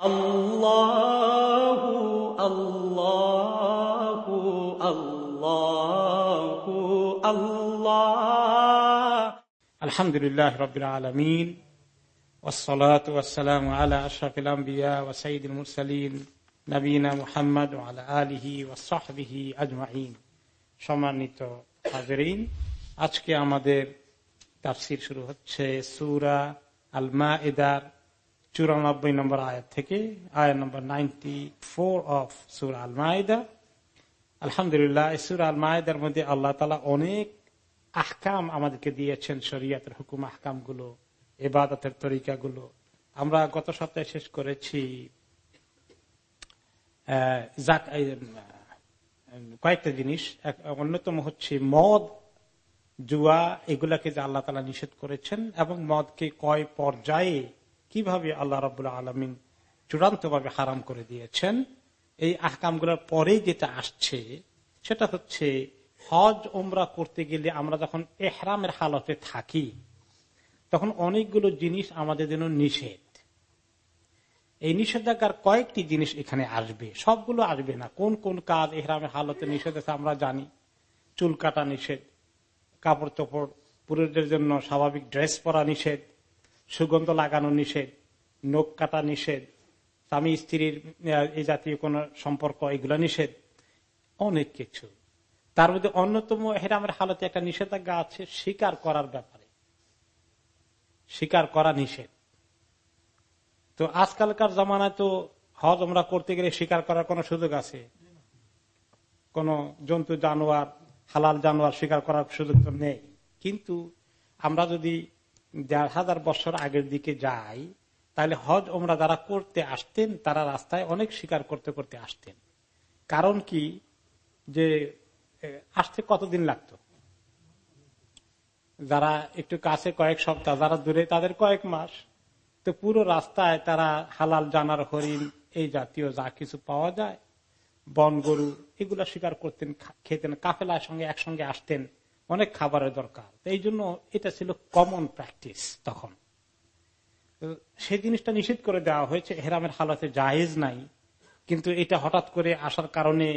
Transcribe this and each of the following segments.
الله الله الله الله الحمد لله رب العالمين والصلاة والسلام على أشرف الأنبياء وسيد المرسلين نبينا محمد وعلى آله وصحبه أجمعين সম্মানিত হাজরিন আজকে আমাদের তাফসির শুরু হচ্ছে সুরা আল মাএদার চুরানব্বই নম্বর আয়াত থেকে আয়াত নম্বর নাইনটি ফোর অফ সুর আল মায়েদা আলহামদুলিল্লাহ সুর আল মায়েদার মধ্যে আল্লাহ তালা অনেক আহকাম আমাদেরকে দিয়েছেন, শরিয়াতের হুকুম আহকামগুলো এবাদতের তরিকা গুলো আমরা গত সপ্তাহে শেষ করেছি কয়েকটা জিনিস। অন্যতম হচ্ছে মদ, জুয়া, এগুলাকে যে আল্লাহ তালা নিষেধ করেছেন এবং মদকে কয় পর্যায়ে কীভাবে আল্লাহ রবাহ আলমিন চূড়ান্ত ভাবে হারাম করে দিয়েছেন? এই আহকামগুলোর পরে যেটা আসছে, সেটা হচ্ছে হজ ওমরা করতে গেলে আমরা যখন এহরামের হালতে থাকি, তখন অনেকগুলো জিনিস আমাদের জন্য নিষেধ। এই নিষেধাজ্ঞার কয়েকটি জিনিস এখানে আসবে। সবগুলো আসবে না। কোন কোন কাজ এহরামের হালতে নিষেধ আছে আমরা জানি। চুল কাটা নিষেধ, কাপড় চোপড়, পুরুষদের জন্য স্বাভাবিক ড্রেস পরা নিষেধ সুগন্ধ লাগানো নিষেধ, নখ কাটা নিষেধ, স্বামী স্ত্রীর এই জাতীয় কোন সম্পর্ক, এগুলো নিষেধ। অনেক কিছু। তার মধ্যে অন্যতম হেরামের হালতে একটা নিষেধাজ্ঞা আছে, স্বীকার করার ব্যাপারে। স্বীকার করা নিষেধ। তো আজকালকার জমানায় তো হজ আমরা করতে গেলে স্বীকার করার কোন সুযোগ আছে? কোন জন্তু জানোয়ার, হালাল জানোয়ার স্বীকার করার সুযোগ তো নেই। কিন্তু আমরা যদি দেড় হাজার বছর আগের দিকে যাই তাহলে হজ ওমরা যারা করতে আসতেন, তারা রাস্তায় অনেক শিকার করতে করতে আসতেন। কারণ কি? যে আসতে কতদিন লাগতো? যারা একটু কাছে কয়েক সপ্তাহ, যারা দূরে, তাদের কয়েক মাস। তো পুরো রাস্তায় তারা হালাল জানার, হরিণ, এই জাতীয় যা কিছু পাওয়া যায় বন গরু এগুলা শিকার করতেন খেতেন, কাফেলার সঙ্গে একসঙ্গে আসতেন। অনেক খাবারের দরকার। এই জন্য এটা ছিল কমন প্র্যাকটিস তখন। সেই জিনিসটা নিষেধ করে দেওয়া হয়েছে হেরামের হালতে জায়েজ নাই। কিন্তু এটা হঠাৎ করে আসার কারণে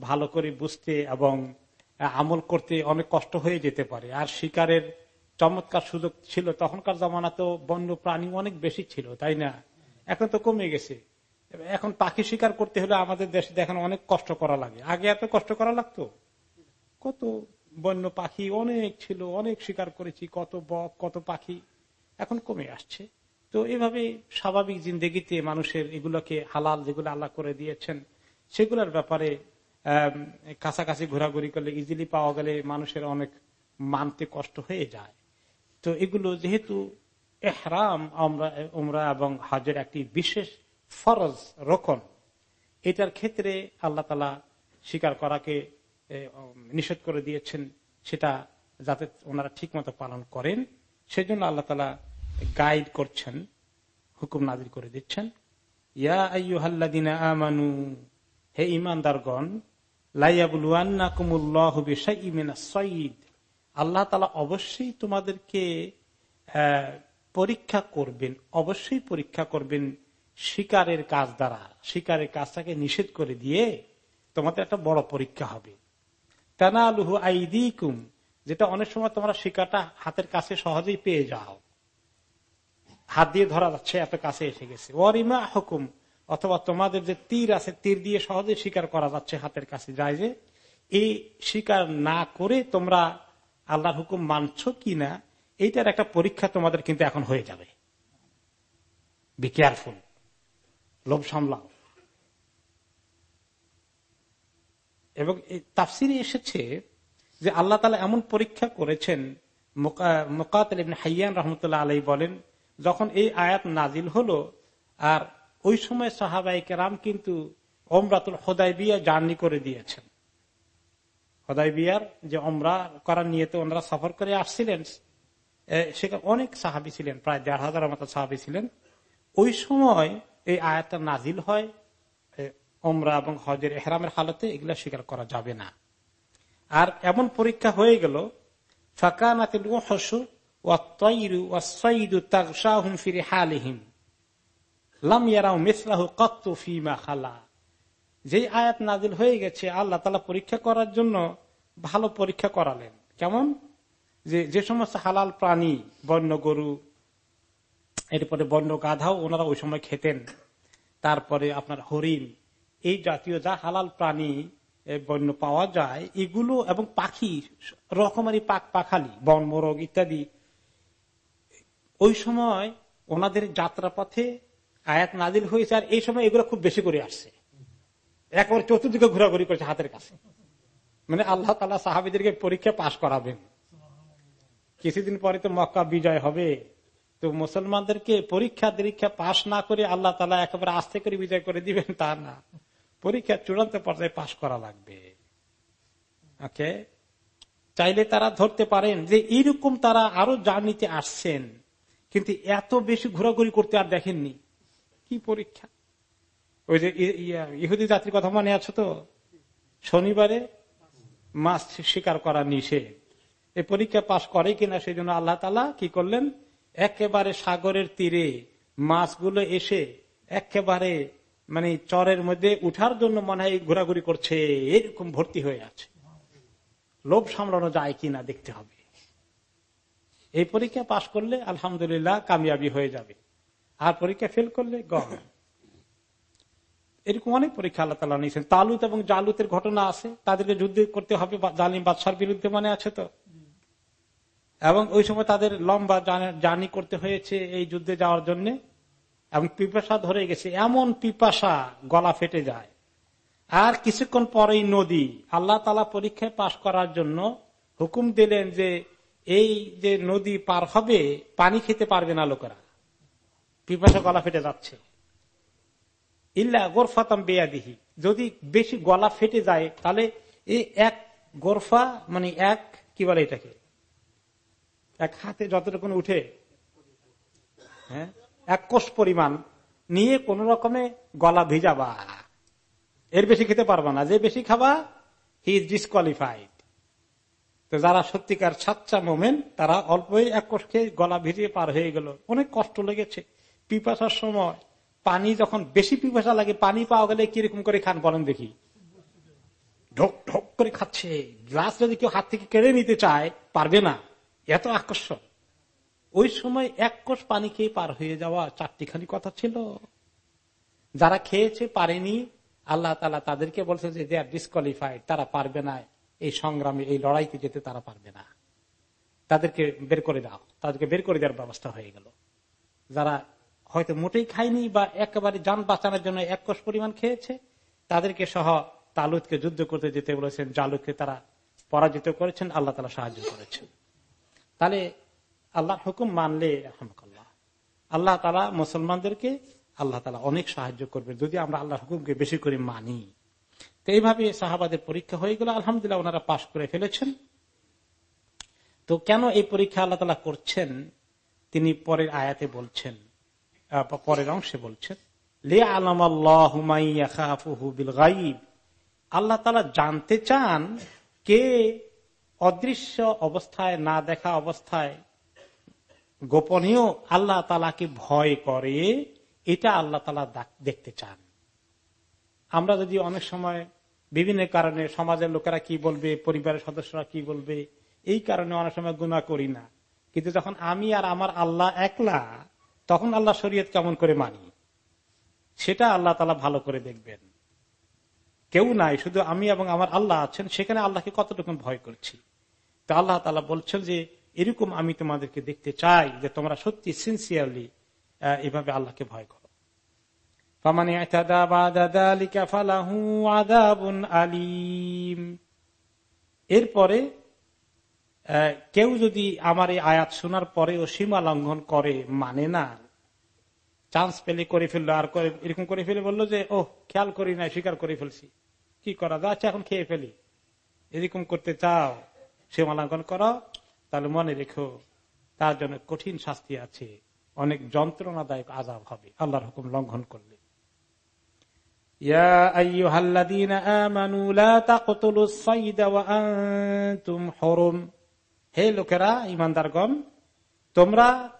ভালো করে বুঝতে এবং আমল করতে অনেক কষ্ট হয়ে যেতে পারে। আর শিকারের চমৎকার সুযোগ ছিল। তখনকার জমানা তো বন্য প্রাণী অনেক বেশি ছিল, তাই না? এখন তো কমে গেছে। এখন পাখি শিকার করতে হলে আমাদের দেশে দেখেন অনেক কষ্ট করা লাগে। আগে এত কষ্ট করা লাগতো? কত বন্য পাখি অনেক ছিল, অনেক শিকার করেছি, কত বক, কত পাখি। এখন কমে আসছে। তো এভাবে স্বাভাবিক জিন্দগিতে মানুষের এগুলোকে হালাল যেগুলো আল্লাহ করে দিয়েছেন, সেগুলোর ব্যাপারে কাছাকাছি ঘোরাঘুরি করলে ইজিলি পাওয়া গেলে মানুষের অনেক মানতে কষ্ট হয়ে যায়। তো এগুলো যেহেতু এহরাম, আমরা, উমরা এবং হাজের একটি বিশেষ ফরজ রকম এটার ক্ষেত্রে আল্লাহ তালা স্বীকার করাকে নিষেধ করে দিয়েছেন, সেটা যাতে ওনারা ঠিক মতো পালন করেন, সেজন্য আল্লাহ তালা গাইড করছেন, হুকুম নাজির করে দিচ্ছেন। আমানু, হে ইমানদারগণ আল্লাহ তালা অবশ্যই তোমাদেরকে পরীক্ষা করবেন, অবশ্যই পরীক্ষা করবেন শিকারের কাজ দ্বারা। শিকারের কাজটাকে নিষেধ করে দিয়ে তোমাদের একটা বড় পরীক্ষা হবে। তানালুহু আইদিকুম, যেটা অনেক সময় তোমরা শিকারটা হাতের কাছে সহজেই পেয়ে যাও। হাত দিয়ে ধরা যাচ্ছে, এত কাছে এসে গেছে। ওয়ারিমা হুকুম, অথবা তোমাদের যে তীর আছে, তীর দিয়ে সহজে শিকার করা যাচ্ছে হাতের কাছে। যায় যে, এই শিকার না করে তোমরা আল্লাহর হুকুম মানছ কি না এইটার একটা পরীক্ষা তোমাদের কিন্তু এখন হয়ে যাবে। বি কেয়ারফুল লোভ সামলাও। এবং তাফসিরে এসেছে যে আল্লাহ তালা এমন পরীক্ষা করেছেন মোকাত হাইয়ান রহমতুল্লাহ আলাই বলেন, যখন এই আয়াত নাজিল হলো, আর ওই সময় সাহাবাই কেরাম কিন্তু ওমরাতুল হোদাই বিয়া জার্নি করে দিয়েছেন। হোদাই বিয়ার যে অমরা করার নিয়ে ওনারা সফর করে আসছিলেন সেখানে অনেক সাহাবি ছিলেন, প্রায় দেড় হাজার মতো সাহাবি ছিলেন। ওই সময় এই আয়াতটা নাজিল হয় ওমরা এবং হজের এহরামের হালতে এগুলা স্বীকার করা যাবে না। আর এমন পরীক্ষা হয়ে গেল ফাঁকানাতিল হসু ও তৈরু ও সঈদু তাকসাহুম ফিরে হালিহিম লাম ইয়ারাও মেসলাহু কত ফিমা খালা। যে আয়াত নাজিল হয়ে গেছে, আল্লাহ তালা পরীক্ষা করার জন্য ভালো পরীক্ষা করালেন। কেমন? যে যে সমস্ত হালাল প্রাণী, বন্য গরু, এরপরে বন্য গাধাও ওনারা ওই সময় খেতেন। তারপরে আপনার হরিণ এই জাতীয় যা হালাল প্রাণী বন্য পাওয়া যায়, এগুলো এবং পাখি, রকমারি পাক পাখালি বন মোরগ ইত্যাদি, ওই সময় ওনাদের যাত্রাপথে আয়াত নাজিল হয়েছে আর এই সময় এগুলো খুব বেশি করে আসছে। একবার চতুর্দিকে ঘোরাঘুরি করছে হাতের কাছে। মানে আল্লাহ তালা সাহাবিদেরকে পরীক্ষা পাশ করাবেন। কিছুদিন পরে তো মক্কা বিজয় হবে। তো মুসলমানদেরকে পরীক্ষা দীক্ষা পাশ না করে আল্লাহ তালা একেবারে আস্তে করে বিজয় করে দিবেন তা না। পরীক্ষা চূড়ান্ত পর্যায়ে পাশ করা লাগবে। ওকে চাইলে তারা ধরতে পারেন যে এইরকম তারা আরও জার্নিতে আসছেন, কিন্তু এত বেশি ঘোরাঘুরি করতে আর দেখেননি। কি পরীক্ষা? ওই যে ইহুদি জাতির কথা মনে আছে তো? শনিবারে মাছ শিকার করা নিষেধ। এই পরীক্ষা পাশ করে কিনা সেই জন্য আল্লাহ তালা কি করলেন? একেবারে সাগরের তীরে মাছগুলো এসে একেবারে মানে চরের মধ্যে উঠার জন্য মনে হয় ঘোরাঘুরি করছে, এরকম ভর্তি হয়ে আছে। লোভ সামলানো যায় কিনা দেখতে হবে। এই পরীক্ষা পাশ করলে আলহামদুলিল্লাহ কামিয়াবি হয়ে যাবে। আর পরীক্ষা ফেল করলে গম এরকম অনেক পরীক্ষা আল্লাহ তালা নিয়েছেন। তালুত এবং জালুতের ঘটনা আছে। তাদেরকে যুদ্ধ করতে হবে জালিম বাদশার বিরুদ্ধে মনে আছে তো? এবং ওই সময় তাদের লম্বা জার্নি করতে হয়েছে এই যুদ্ধে যাওয়ার জন্য। এবং পিপাসা ধরে গেছে, এমন পিপাসা গলা ফেটে যায়। আর কিছুক্ষণ পরেই নদী, আল্লাহ তালা পরীক্ষায় পাশ করার জন্য হুকুম দিলেন যে, এই যে নদী পার হবে, পানি খেতে পারবে না লোকেরা। পিপাসা গলা ফেটে যাচ্ছে। ইল্লা গোরফাতাম বেয়াদিহি। যদি বেশি গলা ফেটে যায়, তাহলে এই এক গোরফা মানে এক, কি বলে এটাকে? এক হাতে যতটুকু উঠে। হ্যাঁ? এক কোষ পরিমাণ নিয়ে কোন রকমে গলা ভিজাবা। এর বেশি খেতে পারবা না। যে বেশি খাবা হি ইজ ডিসকোয়ালিফাইড তো যারা সত্যিকার সাচ্চা মোমেন, তারা অল্পই এক কোষ খেয়ে গলা ভিজিয়ে পার হয়ে গেল। অনেক কষ্ট লেগেছে। পিপাসার সময় পানি যখন বেশি পিপাসা লাগে, পানি পাওয়া গেলে কীরকম করে খান বলেন দেখি। ঢোক ঢোক করে খাচ্ছে। গ্লাস যদি কেউ হাত থেকে কেড়ে নিতে চায়, পারবে না। এত আকর্ষণ। ওই সময় এক কোষ পানি খেয়ে পার হয়ে যাওয়া চারটিখানি কথা ছিল। যারা খেয়েছে পারেনি, আল্লাহ তালা তাদেরকে বলছে যে দে আর ডিসকোয়ালিফাইড তারা পারবে না। এই সংগ্রামে, এই লড়াইতে যেতে তারা পারবে না। তাদেরকে বের করে দাও। তাদেরকে বের করে দেওয়ার ব্যবস্থা হয়ে গেল। যারা হয়তো মোটেই খায়নি বা একেবারে যান বাঁচানোর জন্য এক কোষ পরিমাণ খেয়েছে, তাদেরকে সহ তালুদকে যুদ্ধ করতে যেতে বলেছেন, জালুদকে তারা পরাজিত করেছেন, আল্লাহ তালা সাহায্য করেছেন। তাহলে আল্লাহ হুকুম মানলে আহমকাল্লাহ আল্লাহ তালা মুসলমানদেরকে আল্লাহ তালা অনেক সাহায্য করবে যদি আমরা আল্লাহ হুকুমকে বেশি করে মানি। তো এইভাবে সাহাবাদের পরীক্ষা হয়ে গেল, আলহামদুলিল্লাহ ওনারা পাশ করে ফেলেছেন। তো কেন এই পরীক্ষা আল্লাহ তালা করছেন? তিনি পরের আয়াতে বলছেন পরের অংশে বলছেন লে আলম আল্লাহ তালা জানতে চান কে অদৃশ্য অবস্থায়, না দেখা অবস্থায় গোপনীয় আল্লাহ তালাকে ভয় করে, এটা আল্লাহ তালা দেখতে চান। আমরা যদি অনেক সময় বিভিন্ন কারণে সমাজের লোকেরা কি বলবে, পরিবারের সদস্যরা কি বলবে, এই কারণে অনেক সময় গুণা করি না। কিন্তু যখন আমি আর আমার আল্লাহ একলা, তখন আল্লাহ শরীয়ত কেমন করে মানি? সেটা আল্লাহ তালা ভালো করে দেখবেন। কেউ নাই, শুধু আমি এবং আমার আল্লাহ আছেন, সেখানে আল্লাহকে কতটুকু ভয় করছি? তা আল্লাহ তালা বলছেন যে এরকম আমি তোমাদেরকে দেখতে চাই যে তোমরা সত্যি সিনসিয়ারলি এভাবে আল্লাহকে ভয় করো। এরপরে কেউ যদি আমার এই আয়াত শোনার পরেও সীমা লঙ্ঘন করে মানে না। চান্স পেলে করে ফেলল, আর এরকম করে ফেলে বলল যে ও খেয়াল করি না স্বীকার করে ফেলছি। কি করা যাচ্ছে এখন খেয়ে ফেলি। এরকম করতে চাও, সীমা লঙ্ঘন করো। তাহলে মনে রেখো, তার জন্য কঠিন শাস্তি আছে। অনেক যন্ত্রণাদায়ক আজাব হবে। আল্লাহর হুকুম লঙ্ঘন করলে। হে লোকেরা ইমানদারগণ তোমরা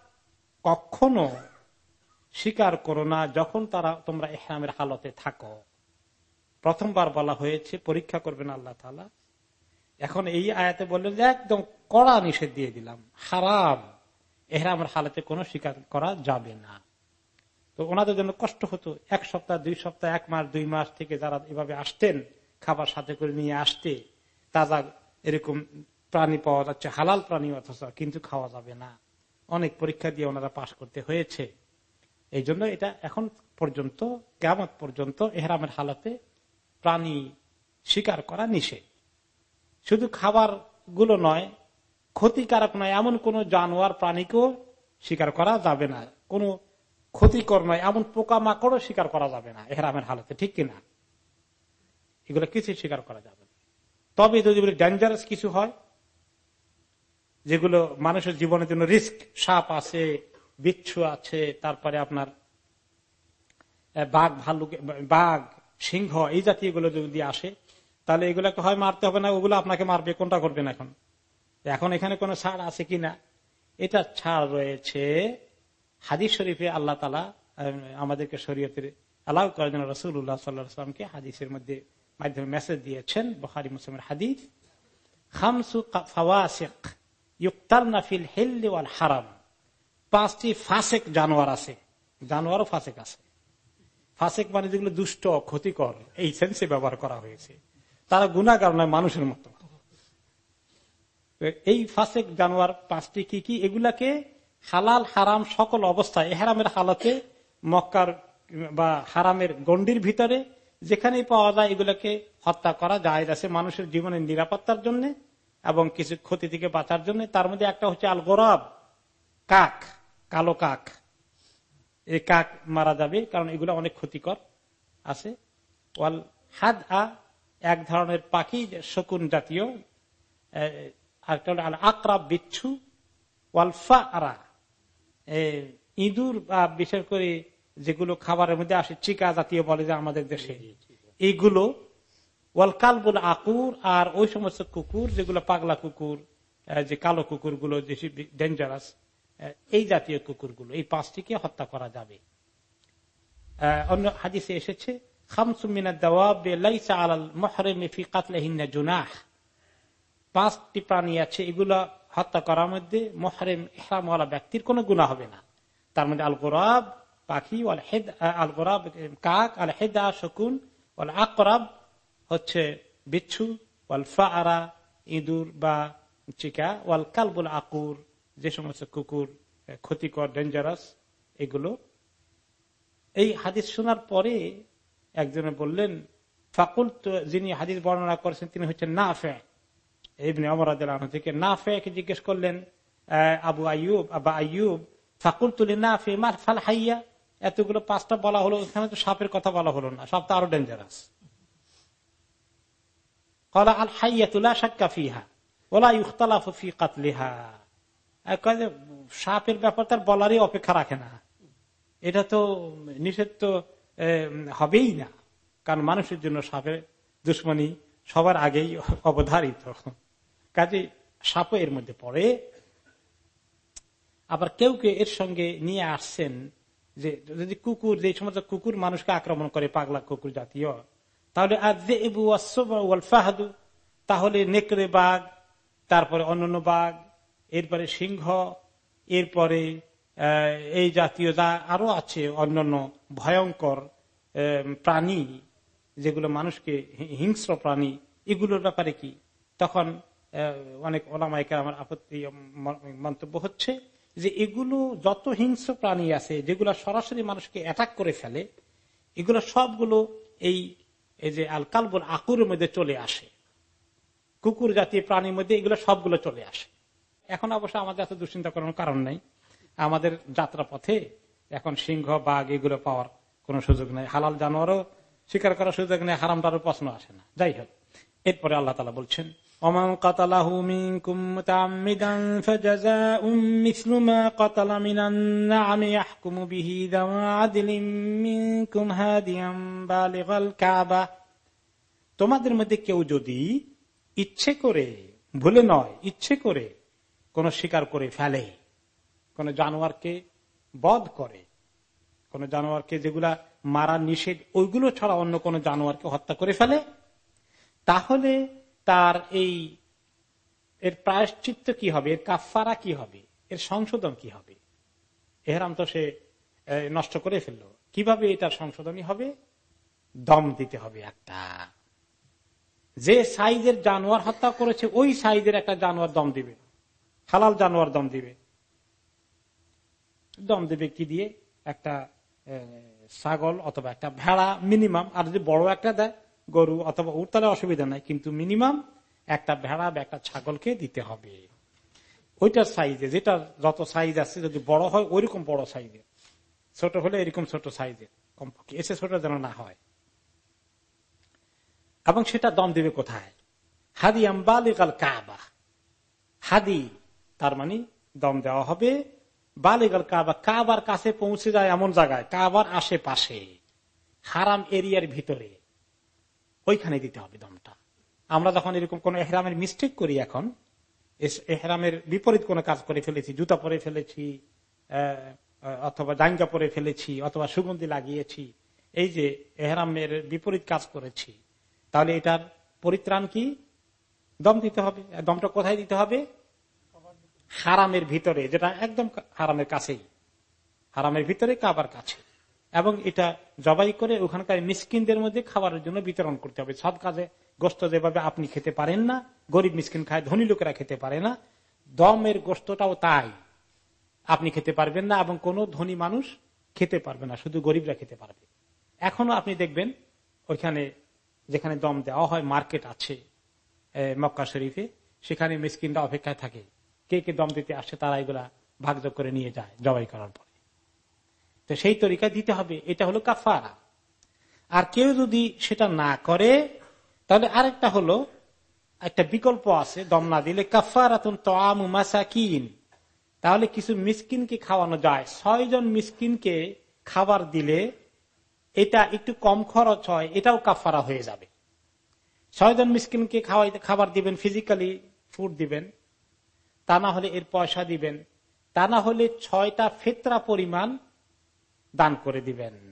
কখনো স্বীকার করো না যখন তারা, তোমরা এহরামের হালতে থাকো। প্রথমবার বলা হয়েছে, পরীক্ষা করবেন আল্লাহ তালা এখন এই আয়াতে বললেন যে একদম কড়া নিষেধ দিয়ে দিলাম। হারাম। এহরামের হালতে কোনো স্বীকার করা যাবে না। তো ওনাদের জন্য কষ্ট হতো। এক সপ্তাহ, দুই সপ্তাহ, এক মাস, দুই মাস থেকে যারা এভাবে আসতেন, খাবার সাথে করে নিয়ে আসতে, তাজা এরকম প্রাণী পাওয়া যাচ্ছে, হালাল প্রাণী অথচ কিন্তু খাওয়া যাবে না। অনেক পরীক্ষা দিয়ে ওনারা পাশ করতে হয়েছে। এই জন্য এটা এখন পর্যন্ত কেমন পর্যন্ত এহরামের হালাতে প্রাণী শিকার করা নিষেধ। শুধু খাবারগুলো নয়, ক্ষতিকারক নয়, এমন কোন জানোয়ার প্রাণীকেও শিকার করা যাবে না। কোনো ক্ষতিকর নয়, এমন পোকা মাকড়ও শিকার করা যাবে না এহরামের হালতে, ঠিক কিনা? এগুলো কিছু শিকার করা যাবে না। তবে যদি ডেঞ্জারাস কিছু হয়, যেগুলো মানুষের জীবনের জন্য রিস্ক সাপ আছে, বিচ্ছু আছে, তারপরে আপনার বাঘ, ভাল্লুক, বাঘ, সিংহ, এই জাতীয়গুলো যদি আসে তাহলে এগুলোকে হয় মারতে হবে না, ওগুলো আপনাকে মারবে, কোনটা করবেন এখন? এখন এখানে কোনো ছাড় আছে কিনা এটা ছাড় রয়েছে, হাদিস শরীফে আল্লাহ তালা আমাদেরকে শরীয়তের আল্লাহ করেন রসুল্লাহ সাল্লাহামকে হাদিসের মধ্যে মাধ্যমে মেসেজ দিয়েছেন বহারি মুসলিমের হাদিস জানোয়ার আছে, জানোয়ারও ফাসেক আছে। ফাসেক মানে যেগুলো দুষ্ট, ক্ষতিকর, এই সেন্সে ব্যবহার করা হয়েছে। তারা গুণাগার নয়, মানুষের মতো। এই ফাসেক জানোয়ার পাঁচটি কি কি? এগুলাকে হালাল, হারাম সকল অবস্থায় হারামের হালতে, মক্কার বা হারামের গন্ডির ভিতরে যেখানে পাওয়া যায়, এগুলোকে হত্যা করা যায় আছে মানুষের জীবনের নিরাপত্তার জন্য এবং কিছু ক্ষতি থেকে বাঁচার জন্য। তার মধ্যে একটা হচ্ছে আল গোরব কাক, কালো কাক। এই কাক মারা যাবে, কারণ এগুলো অনেক ক্ষতিকর আছে। ওয়াল হাদ আ এক ধরনের পাখি শকুন জাতীয় আকরা বিচ্ছু ওয়ালফা আরা ইঁদুর বা বিশেষ করে যেগুলো খাবারের মধ্যে আসে চিকা জাতীয় বলে যে আমাদের দেশে। এইগুলো ওয়াল কালবুল আকুর আর ওই সমস্ত কুকুর যেগুলো পাগলা কুকুর যে কালো কুকুরগুলো যে ডেঞ্জারাস এই জাতীয় কুকুরগুলো এই পাঁচটিকে হত্যা করা যাবে। অন্য হাদিসে এসেছে পাঁচটি প্রাণী আছে, এগুলা হত্যা করার মধ্যে মহরেম, ইহরামওয়ালা ব্যক্তির কোন গুণা হবে না। তার মধ্যে আল গোরাব পাখি আল গোরাব কাক আল হেদা শকুন ওয়াল আকরাব হচ্ছে বিচ্ছু ওয়াল ফাআরা ইঁদুর বা চিকা ওয়াল কালবুল আকুর যে সমস্ত কুকুর ক্ষতিকর ডেঞ্জারাস এগুলো। এই হাদিস শোনার পরে একজনে বললেন ফাকুল যিনি হাদিস বর্ণনা করেছেন, তিনি হচ্ছেন না ফে ইবনে অমর থেকে না ফেকে জিজ্ঞেস করলেন আবু আয়ুব আবা আয়ুব ফাকুল তুলি না ফে মার ফাল হাইয়া? এতগুলো পাঁচটা বলা হলো, ওখানে তো সাপের কথা বলা হলো না, সব তো আরও ডেঞ্জারাস কলা আল হাইয়া তুলা সাক্কা ফিহা ওলা ইউখতালাফ ফি কাতলিহা। সাপের ব্যাপার তার বলারই অপেক্ষা রাখে না। এটা তো নিষেধ তো হবেই না। কারণ মানুষের জন্য সাপের দুশ্মনী সবার আগেই অবধারিত। কাজে সাপ এর মধ্যে পড়ে। আবার কেউ কেউ এর সঙ্গে নিয়ে আসছেন যে, যদি কুকুর, যে সমস্ত কুকুর মানুষকে আক্রমণ করে, পাগলা কুকুর জাতীয়, তাহলে ফাহাদু তাহলে নেকড়ে বাঘ, তারপরে অন্যান্য বাঘ, এরপরে সিংহ, এরপরে এই জাতীয় যা আরও আছে, অন্যান্য ভয়ঙ্কর প্রাণী, যেগুলো মানুষকে হিংস্র প্রাণী, এগুলোর ব্যাপারে কি? তখন অনেক ওলামাইকার আমার আপত্তি মন্তব্য হচ্ছে যে এগুলো যত হিংস্র প্রাণী আছে, যেগুলো সরাসরি মানুষকে অ্যাটাক করে ফেলে, এগুলো সবগুলো এই যে আল কালবুল আকুরের মধ্যে চলে আসে। কুকুর জাতীয় প্রাণীর মধ্যে এগুলো সবগুলো চলে আসে। এখন অবশ্য আমাদের এত দুশ্চিন্তা করার কারণ নাই। আমাদের যাত্রা পথে এখন সিংহ, বাঘ এগুলো পাওয়ার কোন সুযোগ নেই। হালাল জানোয়ারও স্বীকার করার সুযোগ নেই, হারামটারও প্রশ্ন আসে না। যাই হোক, এরপরে আল্লাহ তালা বলছেন তোমাদের মধ্যে কেউ যদি ইচ্ছে করে, ভুলে নয়, ইচ্ছে করে কোন শিকার করে ফেলে কোন জানোয়ারকে বধ করে, কোন জানোয়ারকে যেগুলা মারা নিষেধ, ওইগুলো ছাড়া অন্য কোন জানোয়ারকে হত্যা করে ফেলে, তাহলে তার এই, এর প্রায়শ্চিত্ত কি হবে? এর কাফারা কি হবে? এর সংশোধন কি হবে? এহরাম তো সে নষ্ট করে ফেলল। কীভাবে এটার সংশোধনী হবে? দম দিতে হবে একটা। যে সাইজের জানোয়ার হত্যা করেছে, ওই সাইজের একটা জানোয়ার দম দিবে। হালাল জানোয়ার দম দিবে। দম দেবে কি দিয়ে? একটা ছাগল অথবা একটা ভেড়া মিনিমাম আর যদি বড় একটা দেয়, গরু অথবা উঠ তাহলে অসুবিধা নাই। কিন্তু মিনিমাম একটা ভেড়া বা একটা ছাগলকে দিতে হবে। ওইটার সাইজে যেটা যত সাইজ আছে, যদি বড় হয়, ওইরকম বড় সাইজের ছোট হলে এরকম ছোট সাইজের কমপক্ষে এসে ছোট যেন না হয়। এবং সেটা দম দেবে কোথায়? হাদি আম্বালিকাল কাবা। হাদি, তার মানে দম দেওয়া হবে বালিগাল কাবা, কাবার কাছে পৌঁছে যায় এমন জায়গায়, কাবার আশেপাশে, হারাম এরিয়ার ভিতরে। ওইখানে দিতে হবে দমটা। আমরা যখন এরকম কোন এহরামের মিস্টেক করি এখন এহরামের বিপরীত কোন কাজ করে ফেলেছি, জুতা পরে ফেলেছি অথবা জাঙ্গা পরে ফেলেছি, অথবা সুগন্ধি লাগিয়েছি, এই যে এহরামের বিপরীত কাজ করেছি, তাহলে এটার পরিত্রাণ কি? দম দিতে হবে। দমটা কোথায় দিতে হবে? হারামের ভিতরে, যেটা একদম হারামের কাছেই। হারামের ভিতরে কাবার কাছে। এবং এটা জবাই করে ওখানকার মিসকিনদের মধ্যে খাবারের জন্য বিতরণ করতে হবে। সব কাজে গোস্ত যেভাবে আপনি খেতে পারেন না, গরিব মিসকিন খায়, ধনী লোকেরা খেতে পারে না, দমের গোস্তটাও তাই। আপনি খেতে পারবেন না এবং কোন ধনী মানুষ খেতে পারবে না, শুধু গরিবরা খেতে পারবে। এখনও আপনি দেখবেন ওইখানে যেখানে দম দেওয়া হয়, মার্কেট আছে মক্কা শরীফে, সেখানে মিসকিনরা অপেক্ষায় থাকে। কে কে দম দিতে আসে তারা এগুলা ভাগযোগ করে নিয়ে যায়, জবাই করার পরে। তো সেই তরিকা দিতে হবে, এটা হলো কাফারা। আর কেউ যদি সেটা না করে, তাহলে আরেকটা হলো, একটা বিকল্প আছে, দম না দিলে কাফারাতুন মাসাকিন। তাহলে কিছু মিসকিনকে খাওয়ানো যায়। ছয়জন মিসকিনকে খাবার দিলে এটা একটু কম খরচ হয়, এটাও কাফারা হয়ে যাবে। ছয়জন মিসকিনকে খাওয়াইতে খাবার দিবেন ফিজিক্যালি ফুড দিবেন। তা না হলে এর পয়সা দিবেন। তা না হলে ছয়টা ফেতরা পরিমাণ দান করে দিবেন।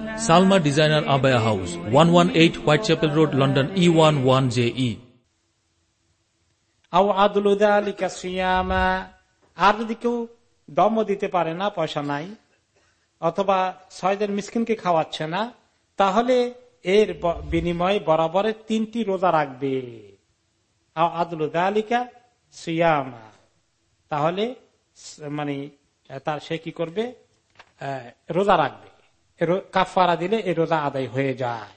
Salma designer abaya house one one eight Whitechapel road, London E one one J E আর যদি কেউ দম দিতে পারে না, পয়সা নাই, অথবা ছয়দের মিসকিনকে খাওয়াচ্ছে না, তাহলে এর বিনিময়ে বরাবরের তিনটি রোজা রাখবে। আদুল দালিকা সিয়ামা। তাহলে মানে তার সে কি করবে? রোজা রাখবে। কাফারা দিলে এই রোজা আদায় হয়ে যায়।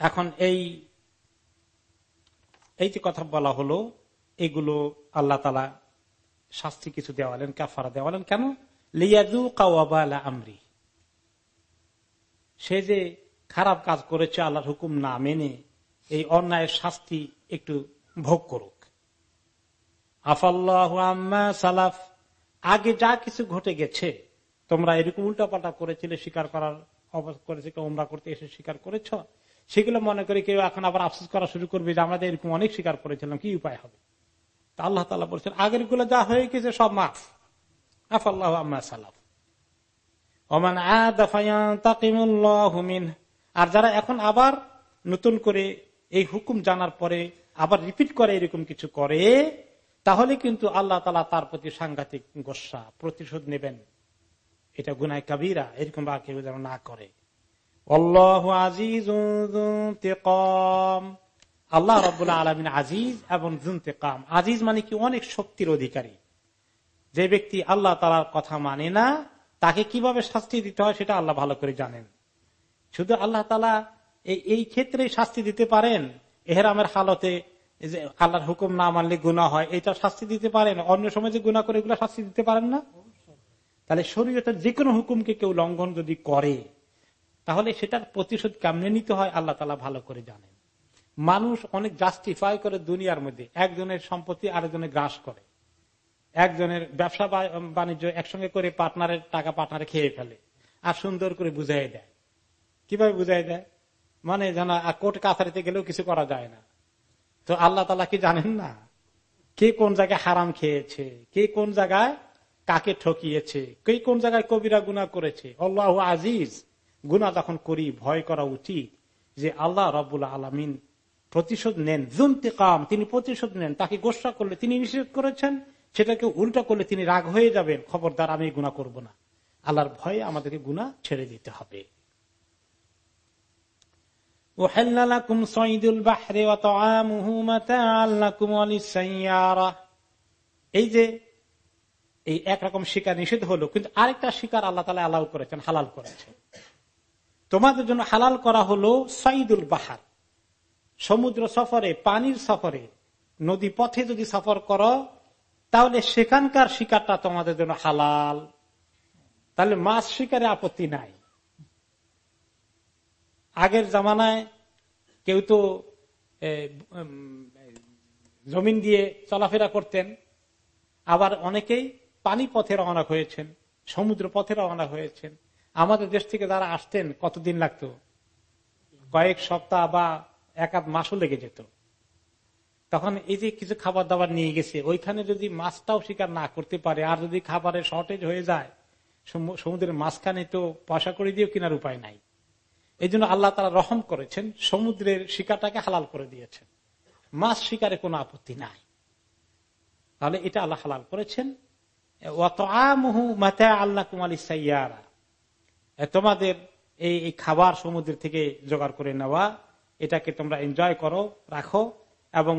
এখন এই এই যে কথা বলা হলো, এগুলো আল্লাহ তালা শাস্তি কিছু দেওয়ালেন কাফারা দেওয়ালেন। কেন? লিয়াদু কাওয়াবালা আমরি। সে যে খারাপ কাজ করেছে, আল্লাহর হুকুম না মেনে এই অন্যায়ের শাস্তি একটু ভোগ করুক। আফাল্লাহ সালাফ। আগে যা কিছু ঘটে গেছে, তোমরা এরকম উল্টাপাল্টা করেছিলে, স্বীকার করার করেছে ওমরা করতে এসে স্বীকার করেছ। সেগুলো মনে করে কেউ এখন আবার আফসোস করা শুরু করবে যে আমরা এরকম অনেক স্বীকার করেছিলাম, কি উপায় হবে? তা আল্লাহ তালা বলছেন আগেরগুলো যা হয়ে গেছে সব মাফ। আফাল্লাহ আম্মা সালাফ। ওমান আর যারা এখন আবার নতুন করে এই হুকুম জানার পরে আবার রিপিট করে এরকম কিছু করে তাহলে কিন্তু আল্লাহ তালা তার প্রতি সাংঘাতিক গোসা, প্রতিশোধ নেবেন। এটা গুনায় কাবিরা, এরকম বা কেউ যেন না করে। আল্লাহ রবাহ আলমিন আজিজ এবং জুনতেকাম আজিজ মানে কি? অনেক শক্তির অধিকারী। যে ব্যক্তি আল্লাহ তালার কথা মানে না, তাকে কীভাবে শাস্তি দিতে হয় সেটা আল্লাহ ভালো করে জানেন। শুধু আল্লাহ তালা এই ক্ষেত্রে শাস্তি দিতে পারেন, এহেরামের হালতে আল্লাহর হুকুম না মানলে গুণা হয়, এটা শাস্তি দিতে পারেন। অন্য সময় যে গুণা করে, এগুলো শাস্তি দিতে পারেন না? তাহলে শরীয়তের যে কোনো হুকুমকে কেউ লঙ্ঘন যদি করে, তাহলে সেটার প্রতিশোধ কেমনে নিতে হয়, আল্লাহ তালা ভালো করে জানেন। মানুষ অনেক জাস্টিফাই করে দুনিয়ার মধ্যে। একজনের সম্পত্তি আরেকজনের গ্রাস করে। একজনের ব্যবসা বাণিজ্য একসঙ্গে করে পার্টনারের টাকা পার্টনারে খেয়ে ফেলে আর সুন্দর করে বুঝাই দেয়। কীভাবে বুঝাই দেয়? মানে যেন কোর্ট কাছারিতে গেলেও কিছু করা যায় না। তো আল্লাহ তালা কি জানেন না? কে কোন জায়গায় হারাম খেয়েছে? কে কোন জায়গায় কাকে ঠকিয়েছে? কে কোন জায়গায় কবিরা গুণা করেছে? আল্লাহ আজিজ। গুণা যখন করি, ভয় করা উচিত যে আল্লাহ রবুল আলমিন প্রতিশোধ নেন। জুমতে কাম তিনি প্রতিশোধ নেন। তাকে গোসা করলে তিনি নিষেধ করেছেন, সেটাকে উল্টা করলে তিনি রাগ হয়ে যাবেন। খবরদার, আমি গুণা করব না। আল্লাহর ভয়ে আমাদেরকে গুণা ছেড়ে দিতে হবে। এই যে, এই একরকম শিকার নিষেধ হলো, কিন্তু আরেকটা শিকার আল্লাহ তালা আলাউ করেছেন, হালাল তোমাদের জন্য হালাল করা হলো সাইদুল বাহার। সমুদ্র সফরে, পানির সফরে, নদী পথে যদি সফর করো, তাহলে সেখানকার শিকারটা তোমাদের জন্য হালাল। তাহলে মাছ শিকারে আপত্তি নাই। আগের জামানায় কেউ তো জমিন দিয়ে চলাফেরা করতেন, আবার অনেকেই পানি পথে রওনা হয়েছেন, সমুদ্র পথে রওনা হয়েছেন। আমাদের দেশ থেকে যারা আসতেন, কতদিন লাগতো? কয়েক সপ্তাহ বা এক আধ মাসও লেগে যেত। তখন এই যে কিছু খাবার দাবার নিয়ে গেছে, ওইখানে যদি মাছটাও শিকার না করতে পারে, আর যদি খাবারের শর্টেজ হয়ে যায় সমুদ্রের মাঝখানে তো পয়সা করে দিয়েও কেনার উপায় নাই। এই জন্য আল্লাহ তারা রহম করেছেন, সমুদ্রের শিকারটাকে হালাল করে দিয়েছেন। মাছ শিকারে কোনো আপত্তি নাই। তাহলে এটা আল্লাহ হালাল করেছেন। তোমাদের এই খাবার সমুদ্র থেকে জোগাড় করে নেওয়া, এটাকে তোমরা এনজয় করো, রাখো এবং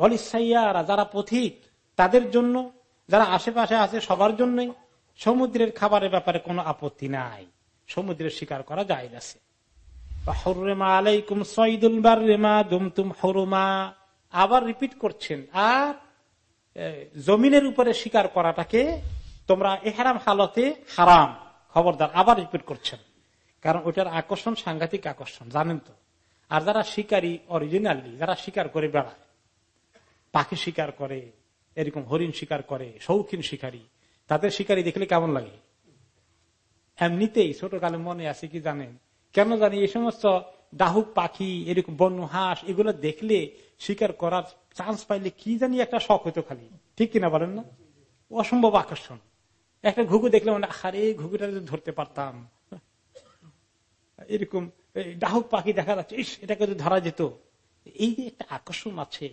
অলিসাইয়ারা যারা পথিক, তাদের জন্য, যারা আশেপাশে আছে সবার জন্যই সমুদ্রের খাবারের ব্যাপারে কোনো আপত্তি নাই। সমুদ্রের শিকার করা যায় আছে আবার রিপিট করছেন, আর জমিনের উপরে শিকার করাটাকে তোমরা এহারাম হালতে হারাম। খবরদার আবার রিপিট করছেন। কারণ ওটার আকর্ষণ সাংঘাতিক আকর্ষণ, জানেন তো? আর যারা শিকারী অরিজিনালি, যারা শিকার করে বেড়ায়, পাখি শিকার করে, এরকম হরিণ শিকার করে, শৌখিন শিকারী, তাদের শিকারী দেখলে কেমন লাগে? এমনিতেই ছোটকালে মনে আছে কি জানেন? কেন জানি এই সমস্ত ডাহুক পাখি, এরকম বন্য হাঁস, এগুলো দেখলে শিকার করার চান্স পাইলে কি জানি একটা শখ হইতো খালি। ঠিক কিনা বলেন না? অসম্ভব আকর্ষণ। একটা ঘুঘু দেখলে মানে আরে ঘুঘুটা যদি ধরতে পারতাম। এরকম ডাহুক পাখি দেখা যাচ্ছে, ইস, এটাকে যদি ধরা যেত। এই যে একটা আকর্ষণ আছে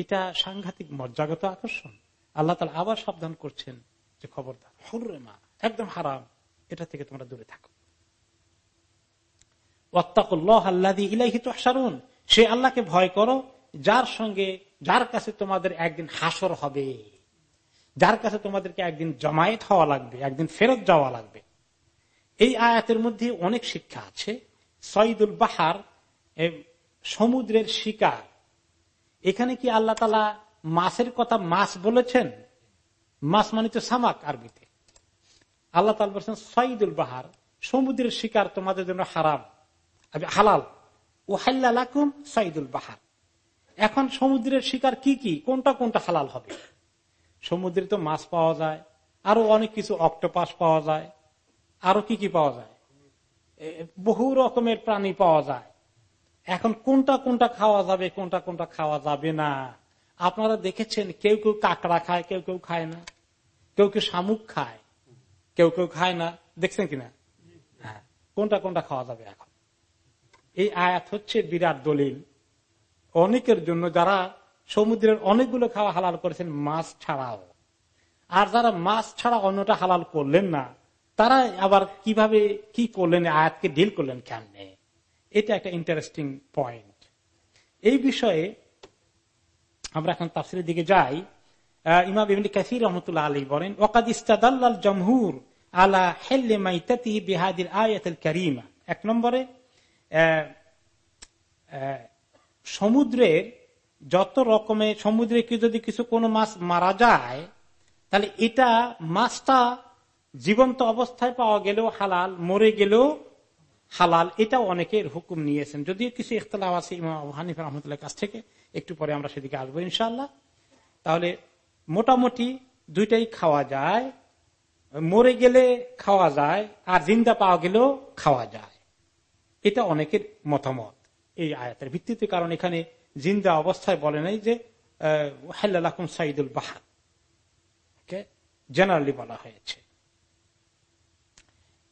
এটা সাংঘাতিক মর্যাগত আকর্ষণ। আল্লাহ তালা আবার সাবধান করছেন যে খবরদার, হররে মা, একদম হারাম। এটা থেকে তোমরা দূরে থাকো। সে আল্লাহকে ভয় করো, যার সঙ্গে, যার কাছে তোমাদের একদিন হাসর হবে। যার কাছে তোমাদেরকে একদিন জমায়েত হওয়া লাগবে, একদিন ফেরত যাওয়া লাগবে। এই আয়াতের মধ্যে অনেক শিক্ষা আছে। সঈদুল বাহার সমুদ্রের শিকার। এখানে কি আল্লাহ তালা মাছের কথা মাছ বলেছেন? মাছ মানে তো সামাক আরবিতে। আল্লাহ তালা বলছেন সঈদুল বাহার, সমুদ্রের শিকার তোমাদের জন্য হারাম। হালাল। ও হাল্লাকুম সঈদুল বাহার। এখন সমুদ্রের শিকার কি কি? কোনটা কোনটা হালাল হবে? সমুদ্রে তো মাছ পাওয়া যায়, আরও অনেক কিছু অক্টোপাস পাওয়া যায়, আরও কি কি পাওয়া যায়? বহু রকমের প্রাণী পাওয়া যায়। এখন কোনটা কোনটা খাওয়া যাবে, কোনটা কোনটা খাওয়া যাবে না। আপনারা দেখেছেন, কেউ কেউ কাঁকড়া খায়, কেউ কেউ খায় না। কেউ কেউ শামুক খায়। কেউ কেউ খায় না। দেখছেন কিনা? হ্যাঁ। কোনটা কোনটা খাওয়া যাবে এখন? এই আয়াত হচ্ছে বিরাট দলিল। অনেকের জন্য যারা সমুদ্রের অনেকগুলো খাওয়া হালাল করেছেন, মাছ ছাড়াও। আর যারা মাছ ছাড়া অন্যটা হালাল করলেন না, তারা আবার কীভাবে কি করলেন আয়াতকে ডিল করলেন কেমনে? এটা একটা ইন্টারেস্টিং পয়েন্ট এই বিষয়ে আমরা এখন তাফসিরের দিকে যাই। ইমাম ইবিন কাসির রহমতুল্লাহ আলী বলেন ওকাদ ইস্তাদাল জমহুর আলা হেল্লে মাইতাতি বিহাদির আয়াতুল করিমা। এক নম্বরে সমুদ্রের যত রকমের সমুদ্রে কি যদি কিছু কোনো মাছ মারা যায়, তাহলে এটা মাছটা জীবন্ত অবস্থায় পাওয়া গেলেও হালাল, মরে গেলেও হালাল, এটা অনেকের হুকুম নিয়েছেন। যদিও কিছু ইখতলাফ আছে ইমাম হানিফ রহমতুল্লাহ কাছ থেকে, একটু পরে আমরা সেদিকে আসব ইনশাল্লাহ তাহলে মোটামুটি দুইটাই খাওয়া যায়। মরে গেলে খাওয়া যায়, আর জিন্দা পাওয়া গেলেও খাওয়া যায়। এটা অনেকের মতামত এই আয়াতের ভিত্তিতে, কারণ এখানে জিন্দা অবস্থায় বলে নাই যে হাল্লাকুম সাইদুল বাহার। জেনারেলি বলা হয়েছে।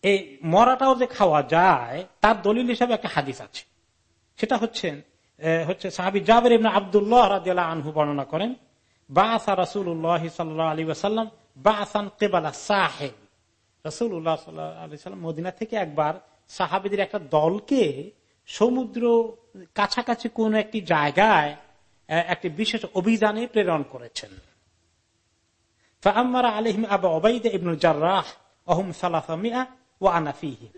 এই মরাটাও যে খাওয়া যায়, তার দলিল হিসাবে একটা হাদিস আছে। সেটা হচ্ছে হচ্ছে সাহাবি জাবের ইবনা আবদুল্লাহ রাজিয়াল আনহু বর্ণনা করেন মদিনা থেকে একবার সাহাবিদের একটা দলকে সমুদ্র কাছাকাছি কোন একটি জায়গায় একটি বিশেষ অভিযানে প্রেরণ করেছেন। আলহিম আবা ওবাইদ ইবনুল জার্রাহ অহম সালাফামিয়া ও আনাফিহি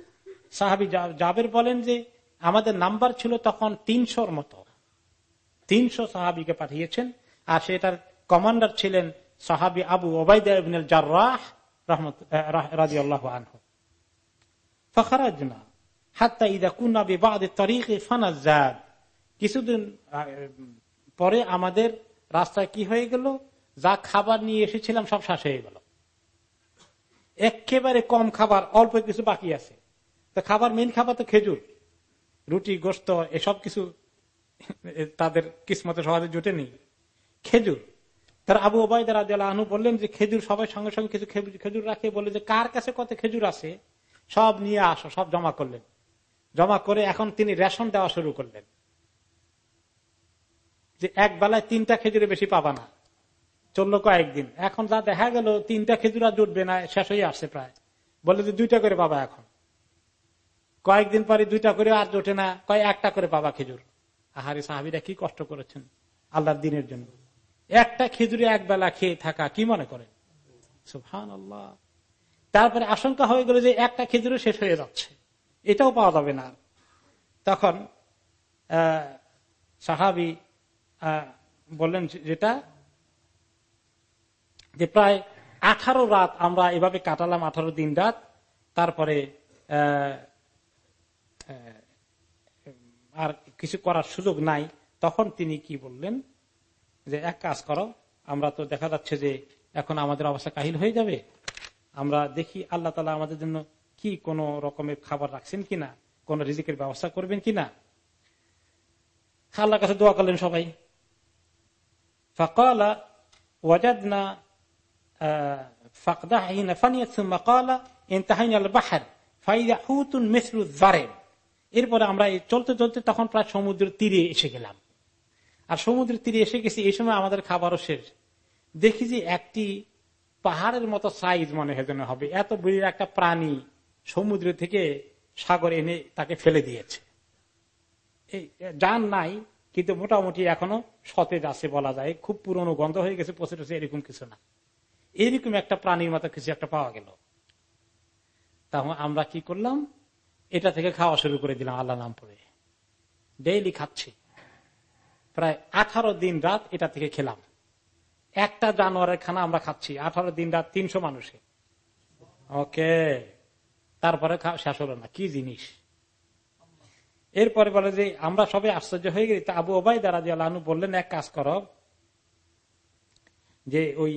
সাহাবি জাবের বলেন যে আমাদের নাম্বার ছিল তখন তিনশোর মতো। তিনশো সাহাবিকে পাঠিয়েছেন আর সেটার কমান্ডার ছিলেন সাহাবি আবু ইবনুল জার্রাহ রহমত রাজি আল্লাহ ফখরাজনা হাত্তা ইদা কিছুদিন পরে আমাদের রাস্তায় কি হয়ে গেল? যা খাবার নিয়ে এসেছিলাম সব শেষ হয়ে গেল। একেবারে কম খাবার, অল্প কিছু বাকি আছে। তো খাবার মেন খাবার তো খেজুর। রুটি গোস্ত এসব কিছু তাদের কিসমতে সহজে জুটে নেই খেজুর তার আবু ওবায়দা রাজু আনু বললেন যে খেজুর সবাই সঙ্গে সঙ্গে কিছু খেজুর রাখে, বলে যে কার কাছে কত খেজুর আছে? সব নিয়ে আসো, সব জমা করলেন। জমা করে এখন তিনি রেশন দেওয়া শুরু করলেন। যে এক বেলায় তিনটা খেজুরে বেশি পাবা না। চলল কয়েকদিন। এখন যা দেখা গেল, তিনটা খেজুর আর জুটবে না, শেষ হয়ে আসছে প্রায়। বলে যে দুইটা করে পাবা এখন। কয়েকদিন পরে দুইটা করে আর জোটে না, কয় একটা করে পাবা খেজুর। আহারি সাহাবিরা কি কষ্ট করেছেন আল্লাহর দিনের জন্য। একটা খেজুরে এক বেলা খেয়ে থাকা, কি মনে করেন আল্লাহ তারপরে আশঙ্কা হয়ে গেল যে একটা খেজুরও শেষ হয়ে যাচ্ছে। এটাও পাওয়া যাবে না। তখন সাহাবি বললেন যেটা, যে প্রায় আঠারো রাত আমরা এভাবে কাটালাম আঠারো দিন রাত। তারপরে আর কিছু করার সুযোগ নাই। তখন তিনি কি বললেন? যে এক কাজ করো, আমরা তো দেখা যাচ্ছে যে এখন আমাদের অবস্থা কাহিল হয়ে যাবে। আমরা দেখি আল্লাহ তালা আমাদের জন্য কি কোন রকমের খাবার রাখছেন কিনা, কোন রিজিকের ব্যবস্থা করবেন কিনা। আল্লাহর কাছে দোয়া করলেন সবাই। এরপরে আমরা চলতে চলতে তখন প্রায় সমুদ্রের তীরে এসে গেলাম। আর সমুদ্রের তীরে এসে গেছি, এই সময় আমাদের খাবারও শেষ। দেখি যে একটি পাহাড়ের মতো সাইজ মনে হয় হবে। এত বড় একটা প্রাণী সমুদ্র থেকে সাগর এনে তাকে ফেলে দিয়েছে। যান নাই, কিন্তু মোটামুটি এখনও সতেজ আছে বলা যায়। খুব পুরনো গন্ধ হয়ে গেছে, পচে টসে এরকম কিছু না। এরকম একটা প্রাণীর মতো কিছু একটা পাওয়া গেল। তখন আমরা কি করলাম? এটা থেকে খাওয়া শুরু করে দিলাম আল্লাহ নাম পড়ে ডেইলি খাচ্ছি। প্রায় আঠারো দিন রাত এটা থেকে খেলাম। একটা জানোয়ারের খানা আমরা খাচ্ছি, আঠারো দিন রাত তিনশো মানুষে। ওকে, তারপরে শেষ হলো না, কি জিনিস? এরপরে বলে যে, আমরা সবাই আশ্চর্য হয়ে গেছি। তা আবু ওবাই যে আল্লাহ বললেন, এক কাজ কর, যে ওই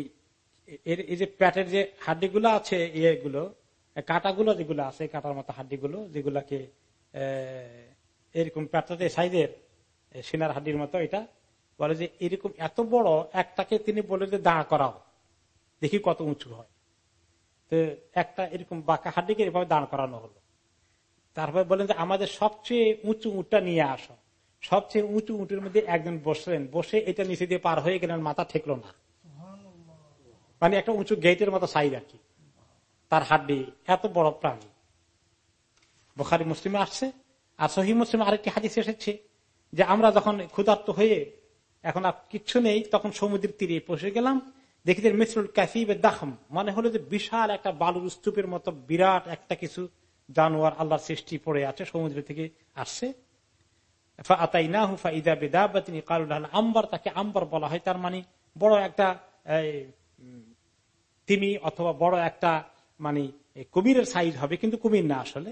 এর, এই যে প্যাটের যে হাড্ডিগুলো আছে, ইয়েগুলো, কাটাগুলো যেগুলো আছে, কাটার মতো হাড্ডিগুলো, যেগুলাকে এরকম প্যাটাতে সাইজের সিনার হাড্ডির মতো এটা বলে যে এরকম এত বড় একটাকে তিনি বলে যে দাঁড় করাও। দেখি কত উঁচু হয়। তো একটা এরকম বাঁকা হাড্ডিকে এভাবে দাঁড় করানো হলো। তারপরে বলেন যে আমাদের সবচেয়ে উঁচু উঁটটা নিয়ে আসো। সবচেয়ে উঁচু উঁচুর মধ্যে একজন বসলেন। বসে এটা নিচে দিয়ে পার হয়ে গেলেন, মাথা ঠেকলো না। মানে একটা উঁচু গেটের মতো সাইড আর কি। তার হাড্ডি, এত বড় প্রাণী। বোখারি, মুসলিমে আসছে। আর সহি মুসলিম আরেকটি হাদিস এসেছে যে আমরা যখন ক্ষুধার্ত হয়ে এখন আর কিচ্ছু নেই, তখন সমুদ্রের তীরে পৌঁছে গেলাম। দেখি যে মিসরুল কাসিবে দাহম মানে হলো যে বিশাল একটা বালুর স্তূপের মতো বিরাট একটা কিছু জানোয়ার আল্লাহর সৃষ্টি পড়ে আছে, সমুদ্র থেকে আসছে। আম্বার, তাকে আম্বার বলা হয়। তার মানে বড় একটা তিমি অথবা বড় একটা মানে কুমিরের সাইজ হবে, কিন্তু কুমির না আসলে।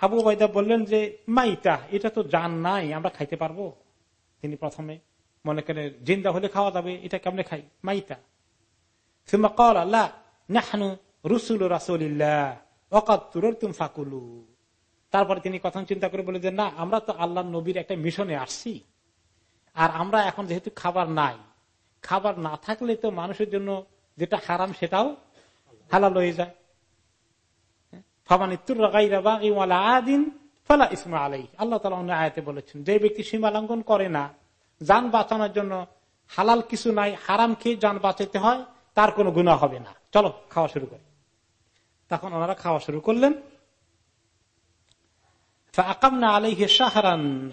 আবু বাইদা বললেন যে, মাইতা, এটা তো জান নাই, আমরা খাইতে পারব? তিনি প্রথমে মনে করেন, জিন্দা হলে খাওয়া যাবে, এটা কেমনে খাই? মাইতা। সুমা কল আল্লাহ ফাকুলু। তারপরে তিনি কথা চিন্তা করে বলে যে, না, আমরা তো আল্লাহ নবীর একটা মিশনে আসছি। আর আমরা এখন যেহেতু খাবার নাই, খাবার না থাকলে তো মানুষের জন্য যেটা হারাম সেটাও হালাল হয়ে যায়। যে ব্যক্তি সীমা লঙ্ঘন করে না, যান বাঁচানোর জন্য হালাল কিছু নাই, হারাম খেয়ে যান হয়, তার কোনো গুণা হবে না। চলো, খাওয়া শুরু তখন ওনারা খাওয়া শুরু করলেন। আকামনা সাহারান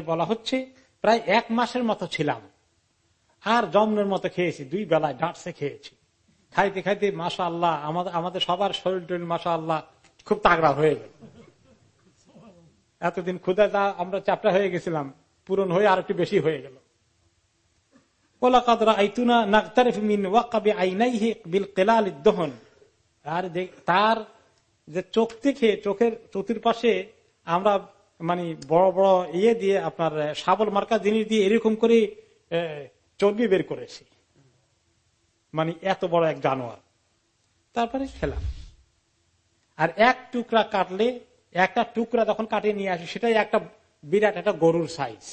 বলা হচ্ছে, প্রায় এক মাসের মতো ছিলাম। আর জমনের মতো খেয়েছি, দুই বেলায় ডাঁটসে খেয়েছি। খাইতে খাইতে মাসা আল্লাহ আমাদের আমাদের সবার শরীর টরীর মাসা আল্লাহ খুব তাগড়া হয়ে গেল। এতদিন ক্ষুদা যা আমরা চাপটা হয়ে গেছিলাম, পূরণ হয়ে আর একটু বেশি হয়ে গেল। আর তার যে চোখ থেকে, চোখের চতুর পাশে আমরা মানে বড় বড় ইয়ে দিয়ে আপনার সাবল মার্কা জিনিস দিয়ে এরকম করে চর্বি বের করেছি। মানে এত বড় এক জানোয়ার। তারপরে খেলাম আর এক টুকরা কাটলে, একটা টুকরা যখন কাটিয়ে নিয়ে আসে, সেটাই একটা বিরাট একটা গরুর সাইজ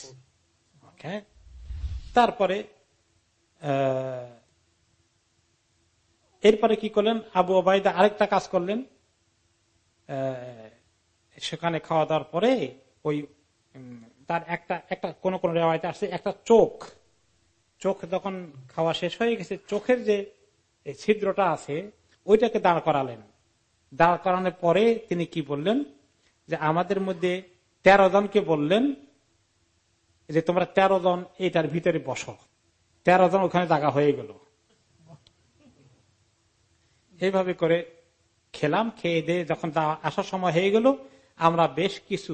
তারপরে এরপরে কি করলেন? আবু ওবায়দা আরেকটা কাজ করলেন। সেখানে খাওয়া দাওয়ার পরে ওই তার একটা একটা কোন কোন রেওয়ায়তে আসছে একটা চোখ চোখ যখন খাওয়া শেষ হয়ে গেছে, চোখের যে ছিদ্রটা আছে, ওইটাকে দাঁড় করালেন। দাঁড় করানোর পরে তিনি কি বললেন? যে আমাদের মধ্যে তেরো জনকে বললেন যে, তোমরা তেরো জন এটার ভিতরে বসো। তেরো জন ওখানে জায়গা হয়ে গেল। এইভাবে করে খেলাম, খেয়ে দিয়ে যখন আসার সময় হয়ে গেল, আমরা বেশ কিছু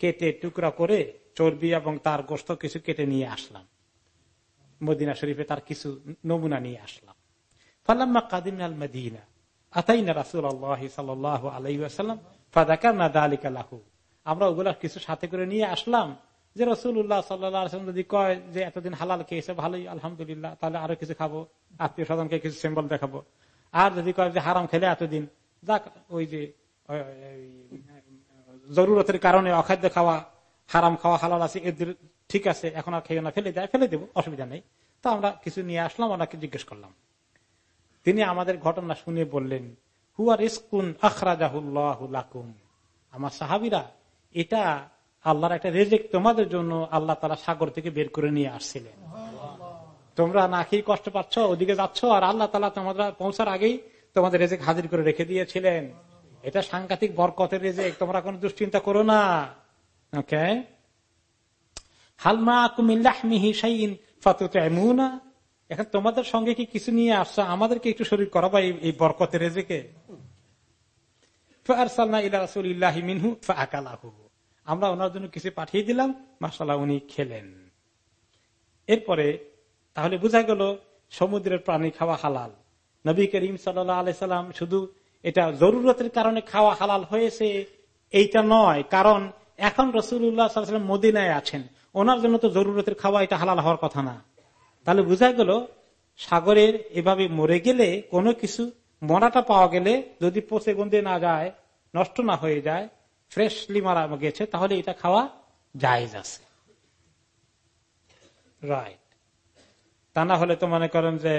কেটে টুকরা করে চর্বি এবং তার গোস্ত কিছু কেটে নিয়ে আসলাম। মদিনা শরীফে তার কিছু নমুনা নিয়ে আসলাম। ফাল্লাম্মা কাদিম আল মদিনা আতাইনা রাসুল আল্লাহ সাল্লাহ আলাইসাল্লাম লাহু। আমরা ওগুলা কিছু সাথে করে নিয়ে আসলাম যে রসুল্লাহ সাল্লাম যদি কয় যে এতদিন হালাল খেয়েছে, ভালোই, আলহামদুলিল্লাহ, তাহলে আরও কিছু খাব, আত্মীয় স্বজনকে কিছু সিম্বল দেখাবো। আর যদি কয় যে হারাম খেলে এতদিন, যাক, ওই যে জরুরতের কারণে অখাদ্য খাওয়া, হারাম খাওয়া হালাল আছে, এদের ঠিক আছে, এখন আর খেয়ে না, ফেলে দেয়, ফেলে দেবো, অসুবিধা নেই। তো আমরা কিছু নিয়ে আসলাম, ওনাকে জিজ্ঞেস করলাম। তিনি আমাদের ঘটনা শুনে বললেন হুয়ার ইস্কুন আখরাজাহুল্লাহুলাকুম আমার সাহাবিরা, এটা আল্লাহর একটা রেজেক তোমাদের জন্য আল্লাহ তারা সাগর থেকে বের করে নিয়ে আসছিলেন। তোমরা না খেয়ে কষ্ট পাচ্ছ, ওদিকে যাচ্ছ, আর আল্লাহ তালা তোমরা পৌঁছার আগেই তোমাদের রেজেক হাজির করে রেখে দিয়েছিলেন। এটা সাংঘাতিক বরকতের রেজেক, তোমরা কোনো দুশ্চিন্তা করো না। ওকে হালমা সাইন এমুনা এখন তোমাদের সঙ্গে কি কিছু নিয়ে আসছো? আমাদেরকে একটু শরীর করাবা এই বরকতের রেজেকে। আমরা ওনার জন্য কিছু পাঠিয়ে দিলাম মাসাল্লাহ উনি খেলেন। এরপরে তাহলে বোঝা গেল সমুদ্রের প্রাণী খাওয়া হালাল। নবী করিম সাল্লাম শুধু এটা জরুরতের কারণে খাওয়া হালাল হয়েছে, এইটা নয়। কারণ এখন রসুল্লাহ মদিনায় আছেন। ওনার জন্য তো জরুরতের খাওয়া এটা হালাল হওয়ার কথা না। তাহলে বোঝা গেল, সাগরের এভাবে মরে গেলে কোনো কিছু মরাটা পাওয়া গেলে যদি পচে গন্ধে না যায়, নষ্ট না হয়ে যায় ফ্রেশলি মারা গেছে, তাহলে এটা খাওয়া জায়েজ আছে। রাইট তা না হলে তো মনে করেন যে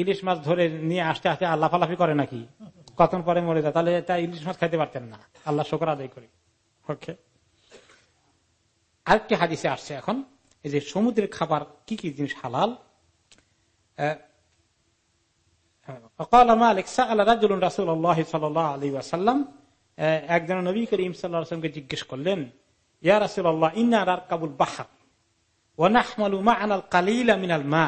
ইলিশ মাছ ধরে নিয়ে আসতে আসতে আল্লাফালাফি করে নাকি? কতক্ষণ পরে মরে যায়? তাহলে এটা ইলিশ মাছ খাইতে পারতেন না। আল্লাহ শোকর আদায় করি। ওকে আরেকটি হাদিসে আসছে এখন, এই যে সমুদ্রের খাবার কি কি জিনিস হালাল? একজন জিজ্ঞেস করলেন মা।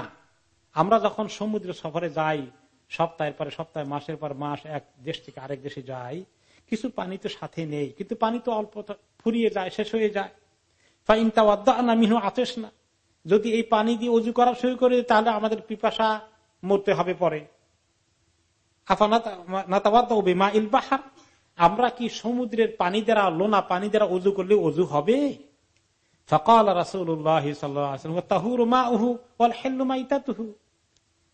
আমরা যখন সমুদ্র সফরে যাই, সপ্তাহের পরে সপ্তাহে, মাসের পর মাস, এক দেশ থেকে আরেক দেশে যাই, কিছু পানি তো সাথে নেই, কিন্তু পানি তো অল্প ফুরিয়ে যায়, শেষ হয়ে যায়। আতেস না যদি এই পানি দিয়ে উজু করা শুরু করে তাহলে আমাদের পিপাসা মরতে হবে পরে। আমরা কি সমুদ্রের পানি দ্বারা, লোনা পানি দ্বারা উজু করলে উজু হবে?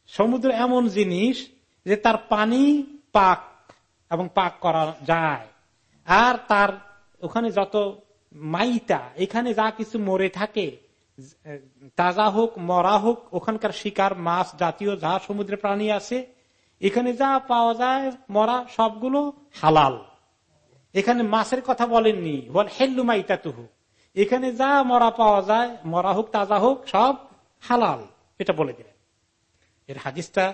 সমুদ্র এমন জিনিস যে তার পানি পাক এবং পাক করা যায়। আর তার ওখানে যত মাইতা, এখানে যা কিছু মরে থাকে, তাজা হোক, মরা হোক, ওখানকার শিকার, মাছ জাতীয় যা সমুদ্রে প্রাণী আছে, এখানে যা পাওয়া যায়, মরা, সবগুলো হালাল। এখানে মাছের কথা বলেননি, বল হেল্লু মাইতা তুহু এখানে যা মরা পাওয়া যায়, মরা হোক, তাজা হোক, সব হালাল, এটা বলে দিলেন। এর হাদিসটা,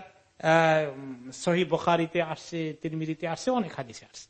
আহ সহি বখারিতে আসছে, তিরমিজিতে আসছে, অনেক হাদিসে আসছে।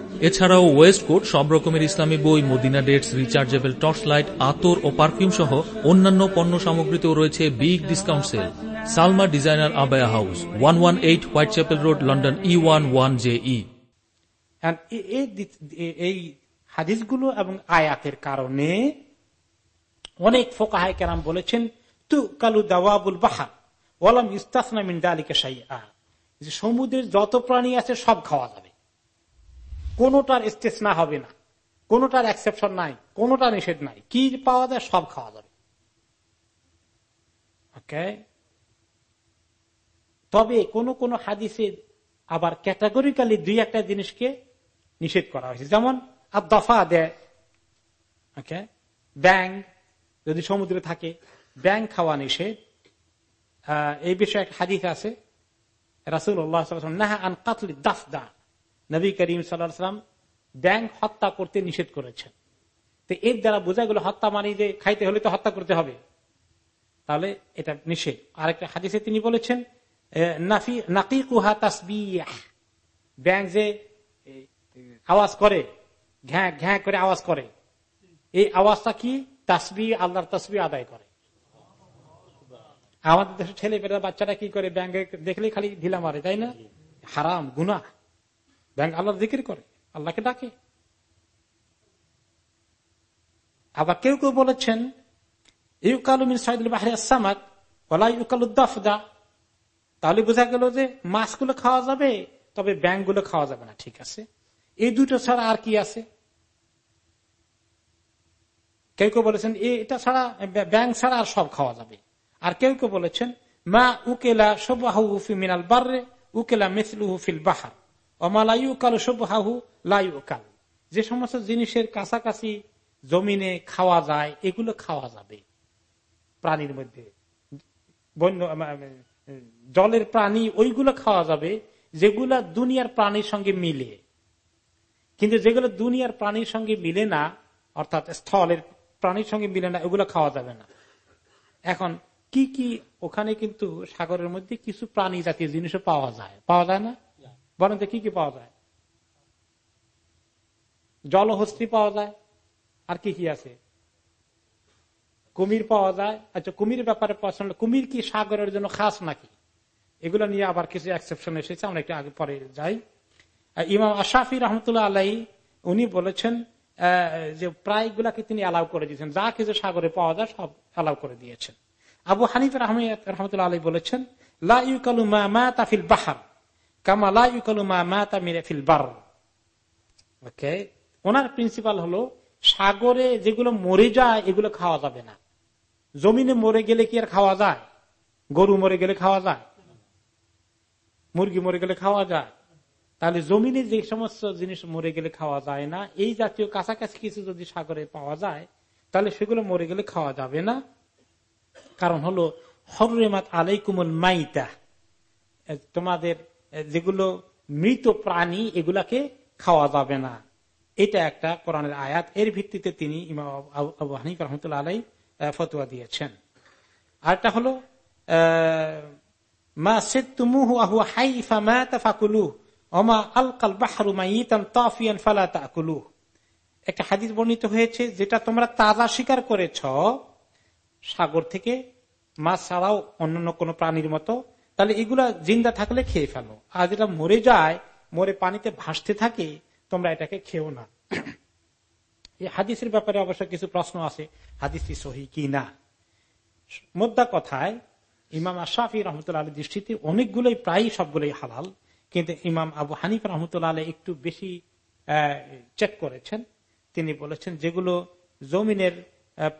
এছাড়াও ওয়েস্ট কোট সব রকমের ইসলামী বই, Medina dates, rechargeable torch light আতর ও পারফিউম সহ অন্যান্য পণ্য সামগ্রীতেও রয়েছে big discount sale Salma designer abaya house one one eight Whitechapel road, London E one one J E এই হাদিসগুলো এবং আয়াতের কারণে অনেক ফোকাহায় কেরাম বলেছেন তু কালু দাওয়াবুল বাহা ওলাম ইস্তাসনা মিন দালিকা সাইয়া সমুদ্রের যত প্রাণী আছে সব খাওয়া যাবে। কোনটার না হবে না। কোনটার এক্সেপশন নাই, কোনটা নিষেধ নাই। কি পাওয়া যায়? সব খাওয়া যাবে। ওকে তবে কোন কোন হাদিসে আবার ক্যাটাগরিক্যালি দুই একটা জিনিসকে নিষেধ করা হয়েছে। যেমন আর দফা দেয়। ওকে ব্যাং যদি সমুদ্রে থাকে ব্যাং খাওয়া নিষেধ। এই বিষয়ে একটা হাদিস আছে। রাসুল নাহা আন কাতলি দাফদা। নবী করিম সাল্লাম ব্যাং হত্যা করতে নিষেধ করেছেন। তো এর দ্বারা বোঝা গেল হত্যা মানি যে খাইতে হলে তো হত্যা করতে হবে। তাহলে এটা নিষেধ। আরেকটা হাদিসে তিনি বলেছেন ব্যাং যে আওয়াজ করে, ঘ্যাঁ ঘ্যাঁ করে আওয়াজ করে। এই আওয়াজটা কি? তাসবি আল্লাহর তসবি আদায় করে। আমাদের দেশের ছেলে পেলে বাচ্চারা কি করে ব্যাংকে দেখলে খালি ঢিলা মারে, তাই না? হারাম গুনা ব্যাংক আল্লাহ জিকির করে, আল্লাহকে ডাকে। আবার কেউ কেউ বলেছেন ইউকালুমিন সাইদুল বাহারি আসামাক ওলা ইউকালুদ্দাফদা তাহলে বোঝা গেল যে মাছগুলো খাওয়া যাবে, তবে ব্যাংকগুলো খাওয়া যাবে না, ঠিক আছে? এই দুটো ছাড়া আর কি আছে? কেউ কেউ বলেছেন, এটা ছাড়া, ব্যাংক ছাড়া আর সব খাওয়া যাবে। আর কেউ কেউ বলেছেন, মা উকেলা সবাহু মিনাল বার্রে, উকেলা মিসলুহু ফিল বাহার। অমালাইকাল সবহাহু লাইকাল যে সমস্ত জিনিসের কাছাকাছি জমিনে খাওয়া যায়, এগুলো খাওয়া যাবে। প্রাণীর মধ্যে। বন্য জলের প্রাণী, ওইগুলো খাওয়া যাবে, যেগুলা দুনিয়ার প্রাণীর সঙ্গে মিলে। কিন্তু যেগুলো দুনিয়ার প্রাণীর সঙ্গে মিলে না, অর্থাৎ স্থলের প্রাণীর সঙ্গে মিলে না, এগুলো খাওয়া যাবে না। এখন কি কি, ওখানে কিন্তু সাগরের মধ্যে কিছু প্রাণী জাতীয় জিনিসও পাওয়া যায়। পাওয়া যায় না? বলেন কি কি পাওয়া যায়? জলহস্তি পাওয়া যায়, আর কি কি আছে? কুমির পাওয়া যায়। আচ্ছা কুমির ব্যাপারে পছন্দ কুমির কি সাগরের জন্য খাস নাকি? এগুলো নিয়ে আবার কিছু এক্সেপশন এসেছে, আমরা একটু আগে পরে যাই। ইমাম আশাফি রহমতুল্লাহ আলাই উনি বলেছেন যে প্রায় গুলাকে তিনি অ্যালাউ করে দিয়েছেন। যা কিছু সাগরে পাওয়া যায়, সব অ্যালাউ করে দিয়েছেন। আবু হানিফ রহমতুল্লাহ আলাই বলেছেন, লা ইউকালু মা মা তাফিল বাহার। ওনার প্রিন্সিপাল হলো, সাগরে যেগুলো মরে যায়, এগুলো খাওয়া যাবে না। জমিনে মরে গেলে কি আর খাওয়া যায়? গরু মরে গেলে খাওয়া যায়? মুরগি মরে গেলে খাওয়া যায়? তাহলে জমিনে যে সমস্ত জিনিস মরে গেলে খাওয়া যায় না, এই জাতীয় কাছাকাছি কিছু যদি সাগরে পাওয়া যায়, তাহলে সেগুলো মরে গেলে খাওয়া যাবে না। কারণ হলো হরেমাত আলাইকুমুল মাইতা। তোমাদের যেগুলো মৃত প্রাণী এগুলাকে খাওয়া যাবে না। এটা একটা কোরআনের আয়াত। এর ভিত্তিতে তিনি আবু হানিফ রহমতুল্লাহ আলাই ফতুয়া দিয়েছেন। আরেকটা হলো মা আহু মাইতান তাফিয়ান একটা হাদিস বর্ণিত হয়েছে, যেটা তোমরা তাজা স্বীকার করেছ, সাগর থেকে মাছ ছাড়াও অন্যান্য কোন প্রাণীর মতো তাহলে এগুলা জিন্দা থাকলে খেয়ে ফেলো। আর যেটা মরে যায়, মরে পানিতে ভাসতে থাকে, তোমরা এটাকে খেও না। এই হাদিসের ব্যাপারে অবশ্য কিছু প্রশ্ন আছে। হাদিসটি সহি কি না? মোদ্দা কথায়, ইমাম আশাফি রহমতুল্লাহ আলী দৃষ্টিতে অনেকগুলোই প্রায় সবগুলোই হালাল। কিন্তু ইমাম আবু হানিফ রহমতুল্লাহ আলী একটু বেশি চেক করেছেন। তিনি বলেছেন, যেগুলো জমিনের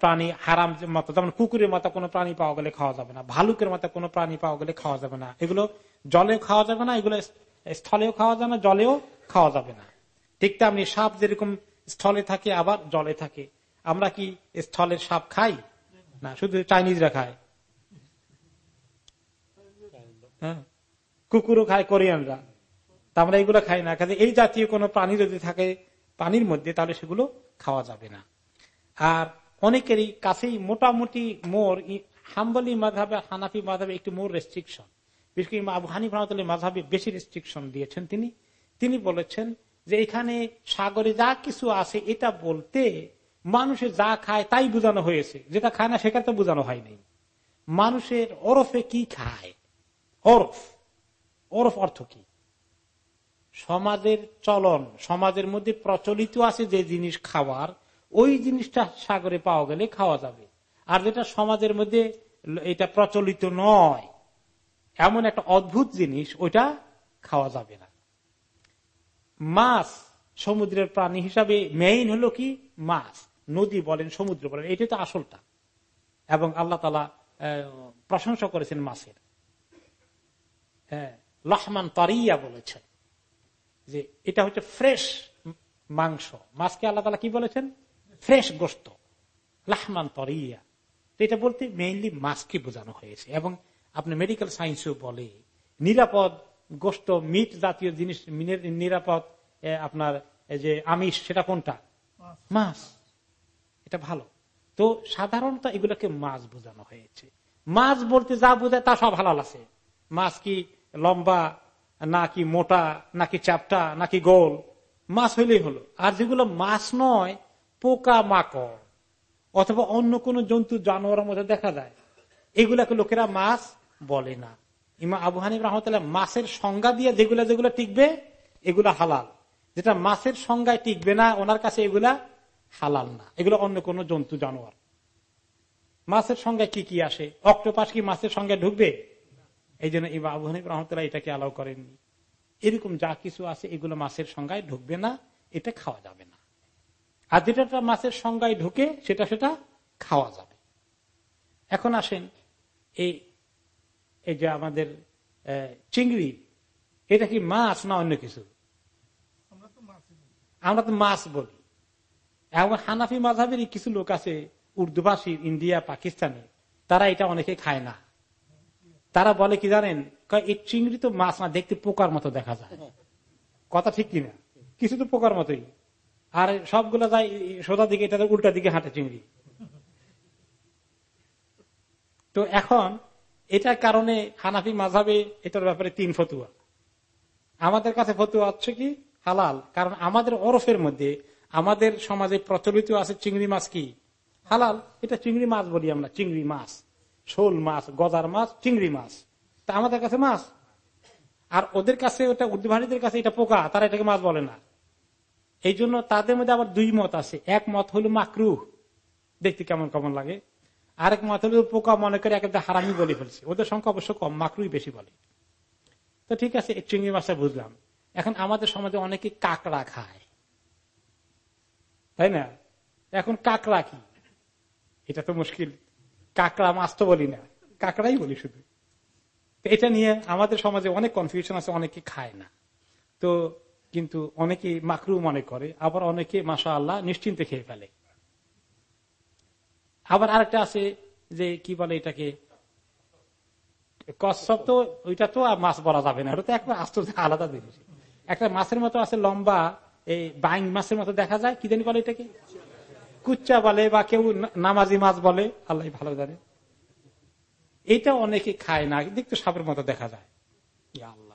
প্রাণী হারাম মতো, যেমন কুকুরের মতো কোনো প্রাণী পাওয়া গেলে খাওয়া যাবে না, ভালুকের মতো কোনো প্রাণী পাওয়া গেলে খাওয়া যাবে না। এগুলো জলেও খাওয়া যাবে না, এগুলো স্থলেও খাওয়া যাবে না, জলেও খাওয়া যাবে না। ঠিক তেমনি সাপ যেরকম স্থলে থাকে, আবার জলে থাকে। আমরা কি স্থলের সাপ খাই? না, শুধু চাইনিজরা খায়। হ্যাঁ কুকুরও খায়, কোরিয়ানরা। তা আমরা এগুলো খাই না, কাজে এই জাতীয় কোনো প্রাণী যদি থাকে পানির মধ্যে, তাহলে সেগুলো খাওয়া যাবে না। আর অনেকেরই কাছেই মোটামুটি মোর হাম্বলি মাধাবে হানাফি মাধাবে একটু মোর রেস্ট্রিকশন বিশেষ করে বেশি রেস্ট্রিকশন দিয়েছেন তিনি। তিনি বলেছেন যে এখানে সাগরে যা কিছু আছে এটা বলতে মানুষে যা খায় তাই বোঝানো হয়েছে। যেটা খায় না সেটা তো বোঝানো হয়নি মানুষের ওরফে কি খায়? ওরফ। ওরফ অর্থ কি? সমাজের চলন, সমাজের মধ্যে প্রচলিত আছে যে জিনিস খাওয়ার ওই জিনিসটা সাগরে পাওয়া গেলে খাওয়া যাবে। আর যেটা সমাজের মধ্যে এটা প্রচলিত নয়, এমন একটা অদ্ভুত জিনিস, ওইটা খাওয়া যাবে না। মাছ, সমুদ্রের প্রাণী হিসাবে মেইন হলো কি? মাছ। নদী বলেন, সমুদ্র বলেন এটা তো আসলটা। এবং আল্লাহ তালা প্রশংসা করেছেন মাছের। হ্যাঁ লহমান তারিয়া বলেছেন যে এটা হচ্ছে ফ্রেশ মাংস। মাছকে আল্লাহ তালা কি বলেছেন? ফ্রেশ গোস্ত লাহমান তরিয়া। এটা বলতে মেইনলি মাছকে বোঝানো হয়েছে। এবং আপনি মেডিকেল সায়েন্সও বলে নিরাপদ গোস্ত মিট জাতীয় জিনিস নিরাপদ আপনার যে আমিষ সেটা কোনটা? মাছ। এটা ভালো। তো সাধারণত এগুলোকে মাছ বোঝানো হয়েছে। মাছ বলতে যা বোঝায় তা সব হালাল আছে। মাছ কি লম্বা নাকি মোটা নাকি চাপটা নাকি গোল। মাছ হইলেই হলো। আর যেগুলো মাছ নয় পোকা মাকড়, অথবা অন্য কোন জন্তু, জানোয়ারের মধ্যে দেখা যায়। এগুলাকে লোকেরা মাছ বলে না। ইমা আবু হানিব রহমতাল্লাহ মাছের সংজ্ঞা দিয়ে যেগুলা যেগুলো টিকবে, এগুলা হালাল। যেটা মাছের সংজ্ঞায় টিকবে না, ওনার কাছে এগুলা হালাল না। এগুলো অন্য কোন জন্তু, জানোয়ার। মাছের সংজ্ঞায় কি কি আসে? অক্টোপাস কি মাছের সংজ্ঞায় ঢুকবে? এই জন্য ইমা আবু হানিব রহমতুল্লাহ এটাকে অ্যালাউ করেননি। এরকম যা কিছু আছে, এগুলো মাছের সংজ্ঞায় ঢুকবে না, এটা খাওয়া যাবে না। আর যেটা মাছের সংজ্ঞায় ঢুকে সেটা সেটা খাওয়া যাবে। এখন আসেন এই এই যে আমাদের চিংড়ি এটা কি মাছ না অন্য কিছু? আমরা তো মাছ বলি। এখন হানাফি মাঝাবেরই কিছু লোক আছে উর্দু ভাষী ইন্ডিয়া পাকিস্তানে তারা এটা অনেকে খায় না। তারা বলে কি জানেন? এই চিংড়ি তো মাছ না দেখতে পোকার মতো দেখা যায়। কথা ঠিক কিনা? কিছু তো পোকার মতোই। আর সবগুলো যায় সোজা দিকে, এটা উল্টা দিকে হাঁটে চিংড়ি। তো এখন, এটার কারণে হানাফি মাঝাবে এটার ব্যাপারে তিন ফতুয়া। আমাদের কাছে ফতুয়া হচ্ছে কি? হালাল। কারণ আমাদের ওরফের মধ্যে আমাদের সমাজে প্রচলিত আছে চিংড়ি মাছ কি? হালাল। এটা চিংড়ি মাছ বলি আমরা, চিংড়ি মাছ। শোল মাছ, গজার মাছ, চিংড়ি মাছ। তা আমাদের কাছে মাছ। আর ওদের কাছে, ওটা উর্দুভারীদের কাছে এটা পোকা, তারা এটাকে মাছ বলে না। এই জন্য তাদের মধ্যে আবার দুই মত আছে। এক মত হলো মাকরু দেখতে কেমন কেমন লাগে। আরেক মত হলো পোকা মনে করে একটা হারামি বলে ফেলছে। ওদের সংখ্যা অবশ্য কম মাকরুই বেশি বলে। তো ঠিক আছে চিংড়ি মাছটা বুঝলাম। এখন আমাদের সমাজে অনেকে কাকড়া খায়। তাই না? এখন কাকড়া কি? এটা তো মুশকিল। কাকড়া মাছ তো বলি না। কাকড়াই বলি শুধু। এটা নিয়ে আমাদের সমাজে অনেক কনফিউশন আছে, অনেকে খায় না। তো কিন্তু অনেকে মাকরু মনে করে, আবার অনেকে মাসা আল্লাহ নিশ্চিন্তে খেয়ে ফেলে। আবার আরেকটা আছে যে, কি বলে এটাকে? কচ্ছপ তো, ওইটা তো আর মাছ বলা যাবে না, ওটা তো একটা আস্ত আলাদা জিনিস। একটা মাছের মতো আছে, লম্বা, এই বাইং মাছের মতো দেখা যায়, কি জানি বলে এটাকে? কুচ্চা বলে বা কেউ নামাজি মাছ বলে, আল্লাহ ভালো জানে। এটা অনেকে খায় না, দেখতে সাপের মতো দেখা যায়। আল্লাহ।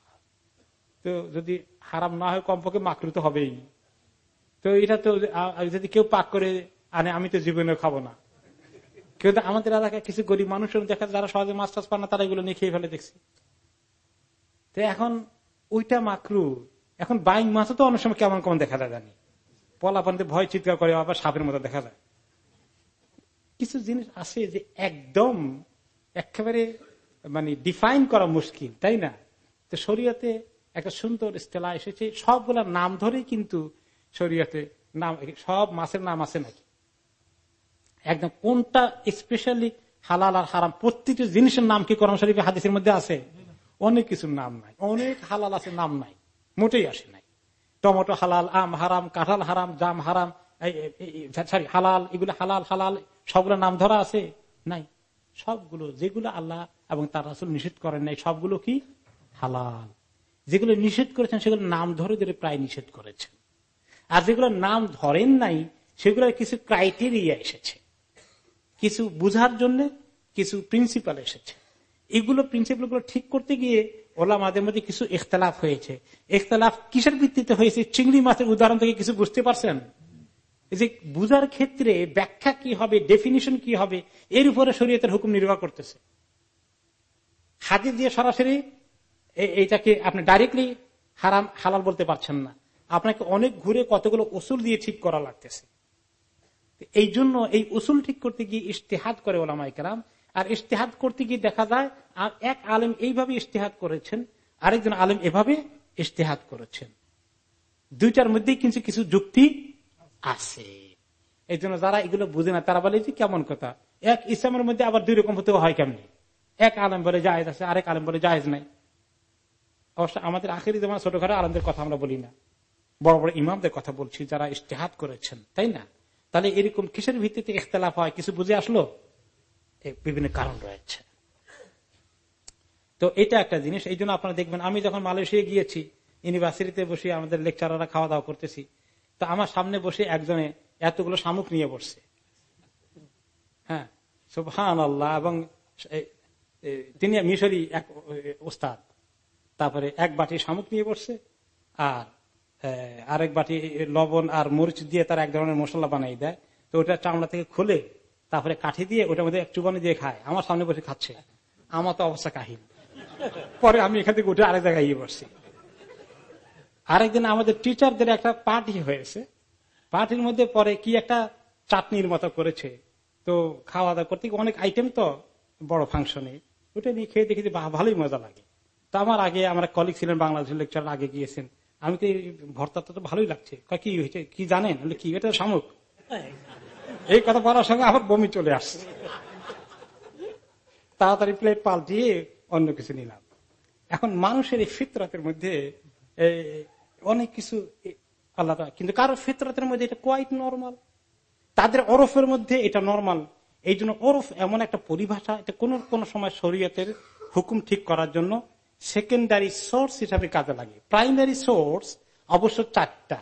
তো যদি হারাম না হয় কমপক্ষে মাকড়ু তো হবেই। তো এটা তো যদি কেউ পাক করে আনে, আমি তো জীবনে খাব না। কেউ আমাদের এলাকায় কিছু গরিব মানুষ দেখা যারা সহজে মাছ টাছ পান না, তারা এগুলো নিয়ে খেয়ে ফেলে দেখছি। তো এখন ওইটা মাকরু এখন বাইং মাছও তো অনেক সময় কেমন কেমন দেখা যায় জানি। পলা পানিতে ভয় চিৎকার করে, আবার সাপের মতো দেখা যায়। কিছু জিনিস আছে যে একদম একেবারে মানে ডিফাইন করা মুশকিল, তাই না? তো শরীয়তে একটা সুন্দর স্টেলা এসেছে। সবগুলা নাম ধরেই কিন্তু শরীয়তে নাম, সব মাছের নাম আছে নাকি? একদম কোনটা স্পেশালি হালাল আর হারাম প্রত্যেকটি জিনিসের নাম কি করম শরীফ হাদিসের মধ্যে আছে? অনেক কিছুর নাম নাই। অনেক হালাল আছে, নাম নাই। মোটেই আসে নাই। টমেটো হালাল, আম হারাম, কাঁঠাল হারাম, জাম হারাম সরি, হালাল, এগুলো হালাল হালাল, সবগুলো নাম ধরা আছে? নাই। সবগুলো, যেগুলো আল্লাহ এবং তার আসল নিষেধ করেন নাই, সবগুলো কি? হালাল। যেগুলো নিষেধ করেছেন, সেগুলো নাম ধরে ধরে প্রায় নিষেধ করেছেন। আর যেগুলো নাম ধরেন নাই সেগুলো কিছু ক্রাইটেরিয়া এসেছে। কিছু বুঝার জন্য কিছু প্রিন্সিপাল এসেছে। এগুলো প্রিন্সিপালগুলো ঠিক করতে গিয়ে ওলামাদের মধ্যে কিছু ইখতলাফ হয়েছে। ইখতলাফ কিসের ভিত্তিতে হয়েছে? চিংড়ি মাছের উদাহরণ থেকে কিছু বুঝতে পারছেন? যে বুঝার ক্ষেত্রে ব্যাখ্যা কি হবে ডেফিনিশন কি হবে, এর উপরে শরীয়তের হুকুম নির্ভর করতেছে। হাজির দিয়ে সরাসরি এইটাকে আপনি ডাইরেক্টলি হারাম, হালাল বলতে পারছেন না। আপনাকে অনেক ঘুরে কতগুলো ওসুল দিয়ে ঠিক করা লাগতেছে। এই জন্য এই উসুল ঠিক করতে গিয়ে ইশতেহাদ করে ওলামাই কেরাম। আর ইশতেহাদ করতে গিয়ে দেখা যায়, আর এক আলেম এইভাবে ইশতেহাদ করেছেন, আরেকজন আলেম এভাবে ইশতেহাদ করেছেন। দুইটার মধ্যেই কিন্তু কিছু যুক্তি আছে। এই জন্য যারা এগুলো বুঝে না, তারা বলে যে কেমন কথা। এক ইসলামের মধ্যে আবার দুই রকম হতে হয় কেমনি? এক আলম বলে জাহেজ আছে, আরেক আলম বলে জাহেজ নাই। অবশ্য আমাদের আখেরি যেমন ছোটখাটো আলমদের কথা আমরা বলি না। বড় বড় ইমামদের কথা বলছি, যারা ইশতেহাদ করেছেন, তাই না? তাহলে এরকম কিসের ভিত্তিতে ইখতলাফ হয়? কিছু বুঝে আসলো? বিভিন্ন কারণ রয়েছে। তো এটা একটা জিনিস, এই জন্য আপনারা দেখবেন, আমি যখন মালয়েশিয়া গিয়েছি, ইউনিভার্সিটিতে বসে আমাদের লেকচাররা খাওয়া দাওয়া করতেছি, তো আমার সামনে বসে একজনে এতগুলো শামুক নিয়ে বসছে। হ্যাঁ সুবহান আল্লাহ এবং তিনি মিশরি এক ওস্তাদ। তারপরে এক বাটি শামুক নিয়ে বসছে, আর আরেক বাটি লবণ আর মরিচ দিয়ে তার এক ধরনের মশলা বানাই দেয়। তো ওটা চামড়া থেকে খুলে তারপরে কাঠি দিয়ে ওটার মধ্যে চুবানি দিয়ে খায়। আমার সামনে বসে খাচ্ছে। আমার তো অবস্থা কাহিল। পরে আমি এখান থেকে উঠে আরেক জায়গায় গিয়ে বসছি। আরেকদিন আমাদের টিচারদের একটা পার্টি হয়েছে। পার্টির মধ্যে পরে কি একটা চাটনির মতো করেছে। তো খাওয়া দাওয়া করতে অনেক আইটেম তো বড় ফাংশনে ওটা নিয়ে খেয়ে দেখি ভালোই মজা লাগে। আমার আগে আমার কলিগ ছিলেন বাংলাদেশের লেকচার আগে গিয়েছেন। আমি তো ভর্তাটা তো ভালোই লাগছে। কি হয়েছে? কি জানেন? কি? এটা শামুক। এই কথা বলার সঙ্গে আবার বমি চলে আসছে। তাড়াতাড়ি প্লেট পাল্টিয়ে অন্য কিছু নিলাম। এখন মানুষের এই ফিতরাতের মধ্যে অনেক কিছু আলাদা। কিন্তু কারও ফিতরাতের মধ্যে এটা কোয়াইট নর্মাল তাদের ওরফের মধ্যে এটা নর্মাল এই জন্য ওরফ এমন একটা পরিভাষা, এটা কোন কোন সময় শরীয়তের হুকুম ঠিক করার জন্য সেকেন্ডারি সোর্স হিসাবে কাজে লাগে। প্রাইমারি সোর্স অবশ্য চারটা।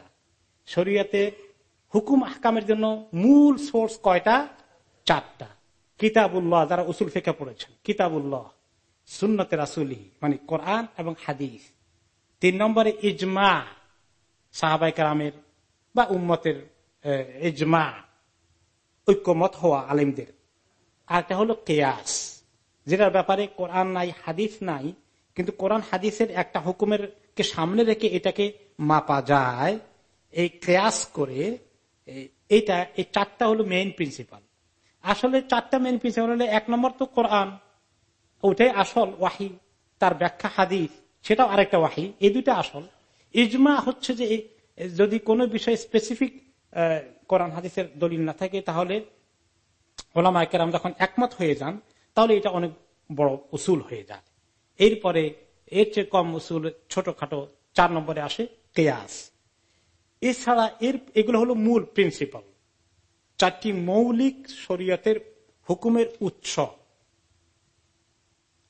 শরীয়তে হুকুম আহকামের জন্য মূল সোর্স কয়টা? চারটা। কিতাবুল্লাহ, যারা উসুল ফেঁকে পড়েছেন। কিতাবুল্লাহ সুন্নতের আসুলি মানে কোরআন এবং হাদিস। তিন নম্বরে ইজমা সাহাবাই কালামের বা উম্মতের ইজমা, ঐক্যমত হওয়া আলিমদের। আর একটা হলো কেয়াস, যেটার ব্যাপারে কোরআন নাই, হাদিস নাই কিন্তু কোরআন হাদিসের একটা হুকুমের কে সামনে রেখে এটাকে মাপা যায়, এই ক্লাস করে এইটা, এই চারটা হলো মেইন প্রিন্সিপাল আসলে চারটা মেইন প্রিন্সিপাল হলে এক নম্বর তো কোরআন ওটাই আসল ওয়াহি, তার ব্যাখ্যা হাদিস, সেটাও আরেকটা ওয়াহি, এই দুইটা আসল। ইজমা হচ্ছে যে যদি কোনো বিষয়ে স্পেসিফিক কোরআন হাদিসের দলিল না থাকে, তাহলে ওলামাইকেরাম যখন একমত হয়ে যান, তাহলে এটা অনেক বড় উসুল হয়ে যায়। এরপরে এর চেয়ে কম উসুল ছোটখাটো চার নম্বরে আসে কেয়াস। এছাড়া এর, এগুলো হলো মূল প্রিন্সিপাল চারটি মৌলিক শরীয়তের হুকুমের উৎস।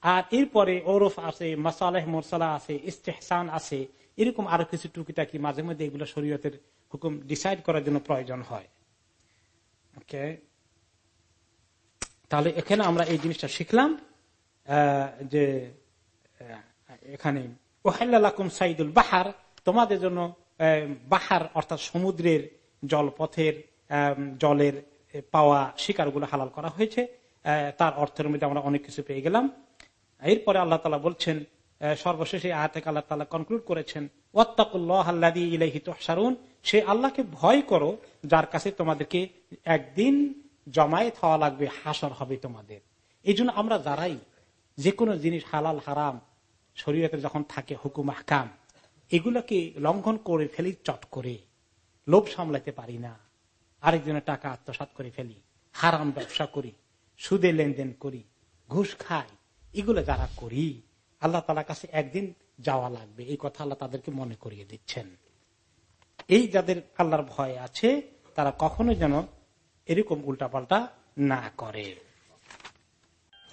আর এরপরে ওরফ আছে, মাসালেহ মোরসালা আছে, ইস্তেহসান আছে, এরকম আরও কিছু টুকিটাকি মাঝে মধ্যে এগুলো শরীয়তের হুকুম ডিসাইড করার জন্য প্রয়োজন হয়। ওকে? তাহলে এখানে আমরা এই জিনিসটা শিখলাম যে এখানে ওহাল্লাকুম সাইদুল বাহার তোমাদের জন্য বাহার অর্থাৎ সমুদ্রের জলপথের জলের পাওয়া শিকারগুলো হালাল করা হয়েছে। তার অর্থের মধ্যে আমরা অনেক কিছু পেয়ে গেলাম। এরপরে আল্লাহ তালা বলছেন সর্বশেষে আয় থেকে আল্লাহ তালা কনক্লুড করেছেন ওয়াত্তাকুল্লাহারুন সে আল্লাহকে ভয় করো, যার কাছে তোমাদেরকে একদিন জমায়েত হওয়া লাগবে, হাসর হবে তোমাদের। এই আমরা যারাই যে কোনো জিনিস হালাল, হারাম শরীয়তে যখন থাকে হুকুম হাকাম এগুলোকে লঙ্ঘন করে ফেলি, চট করে। লোভ সামলাতে পারি না। আরেকজনের টাকা আত্মসাত করে ফেলি, হারাম ব্যবসা করি, সুদে লেনদেন করি, ঘুষ খাই, এগুলো যারা করি, আল্লাহ তালার কাছে একদিন যাওয়া লাগবে। এই কথা আল্লাহ তাদেরকে মনে করিয়ে দিচ্ছেন। এই যাদের আল্লাহর ভয় আছে, তারা কখনো যেন এরকম উল্টাপাল্টা না করে।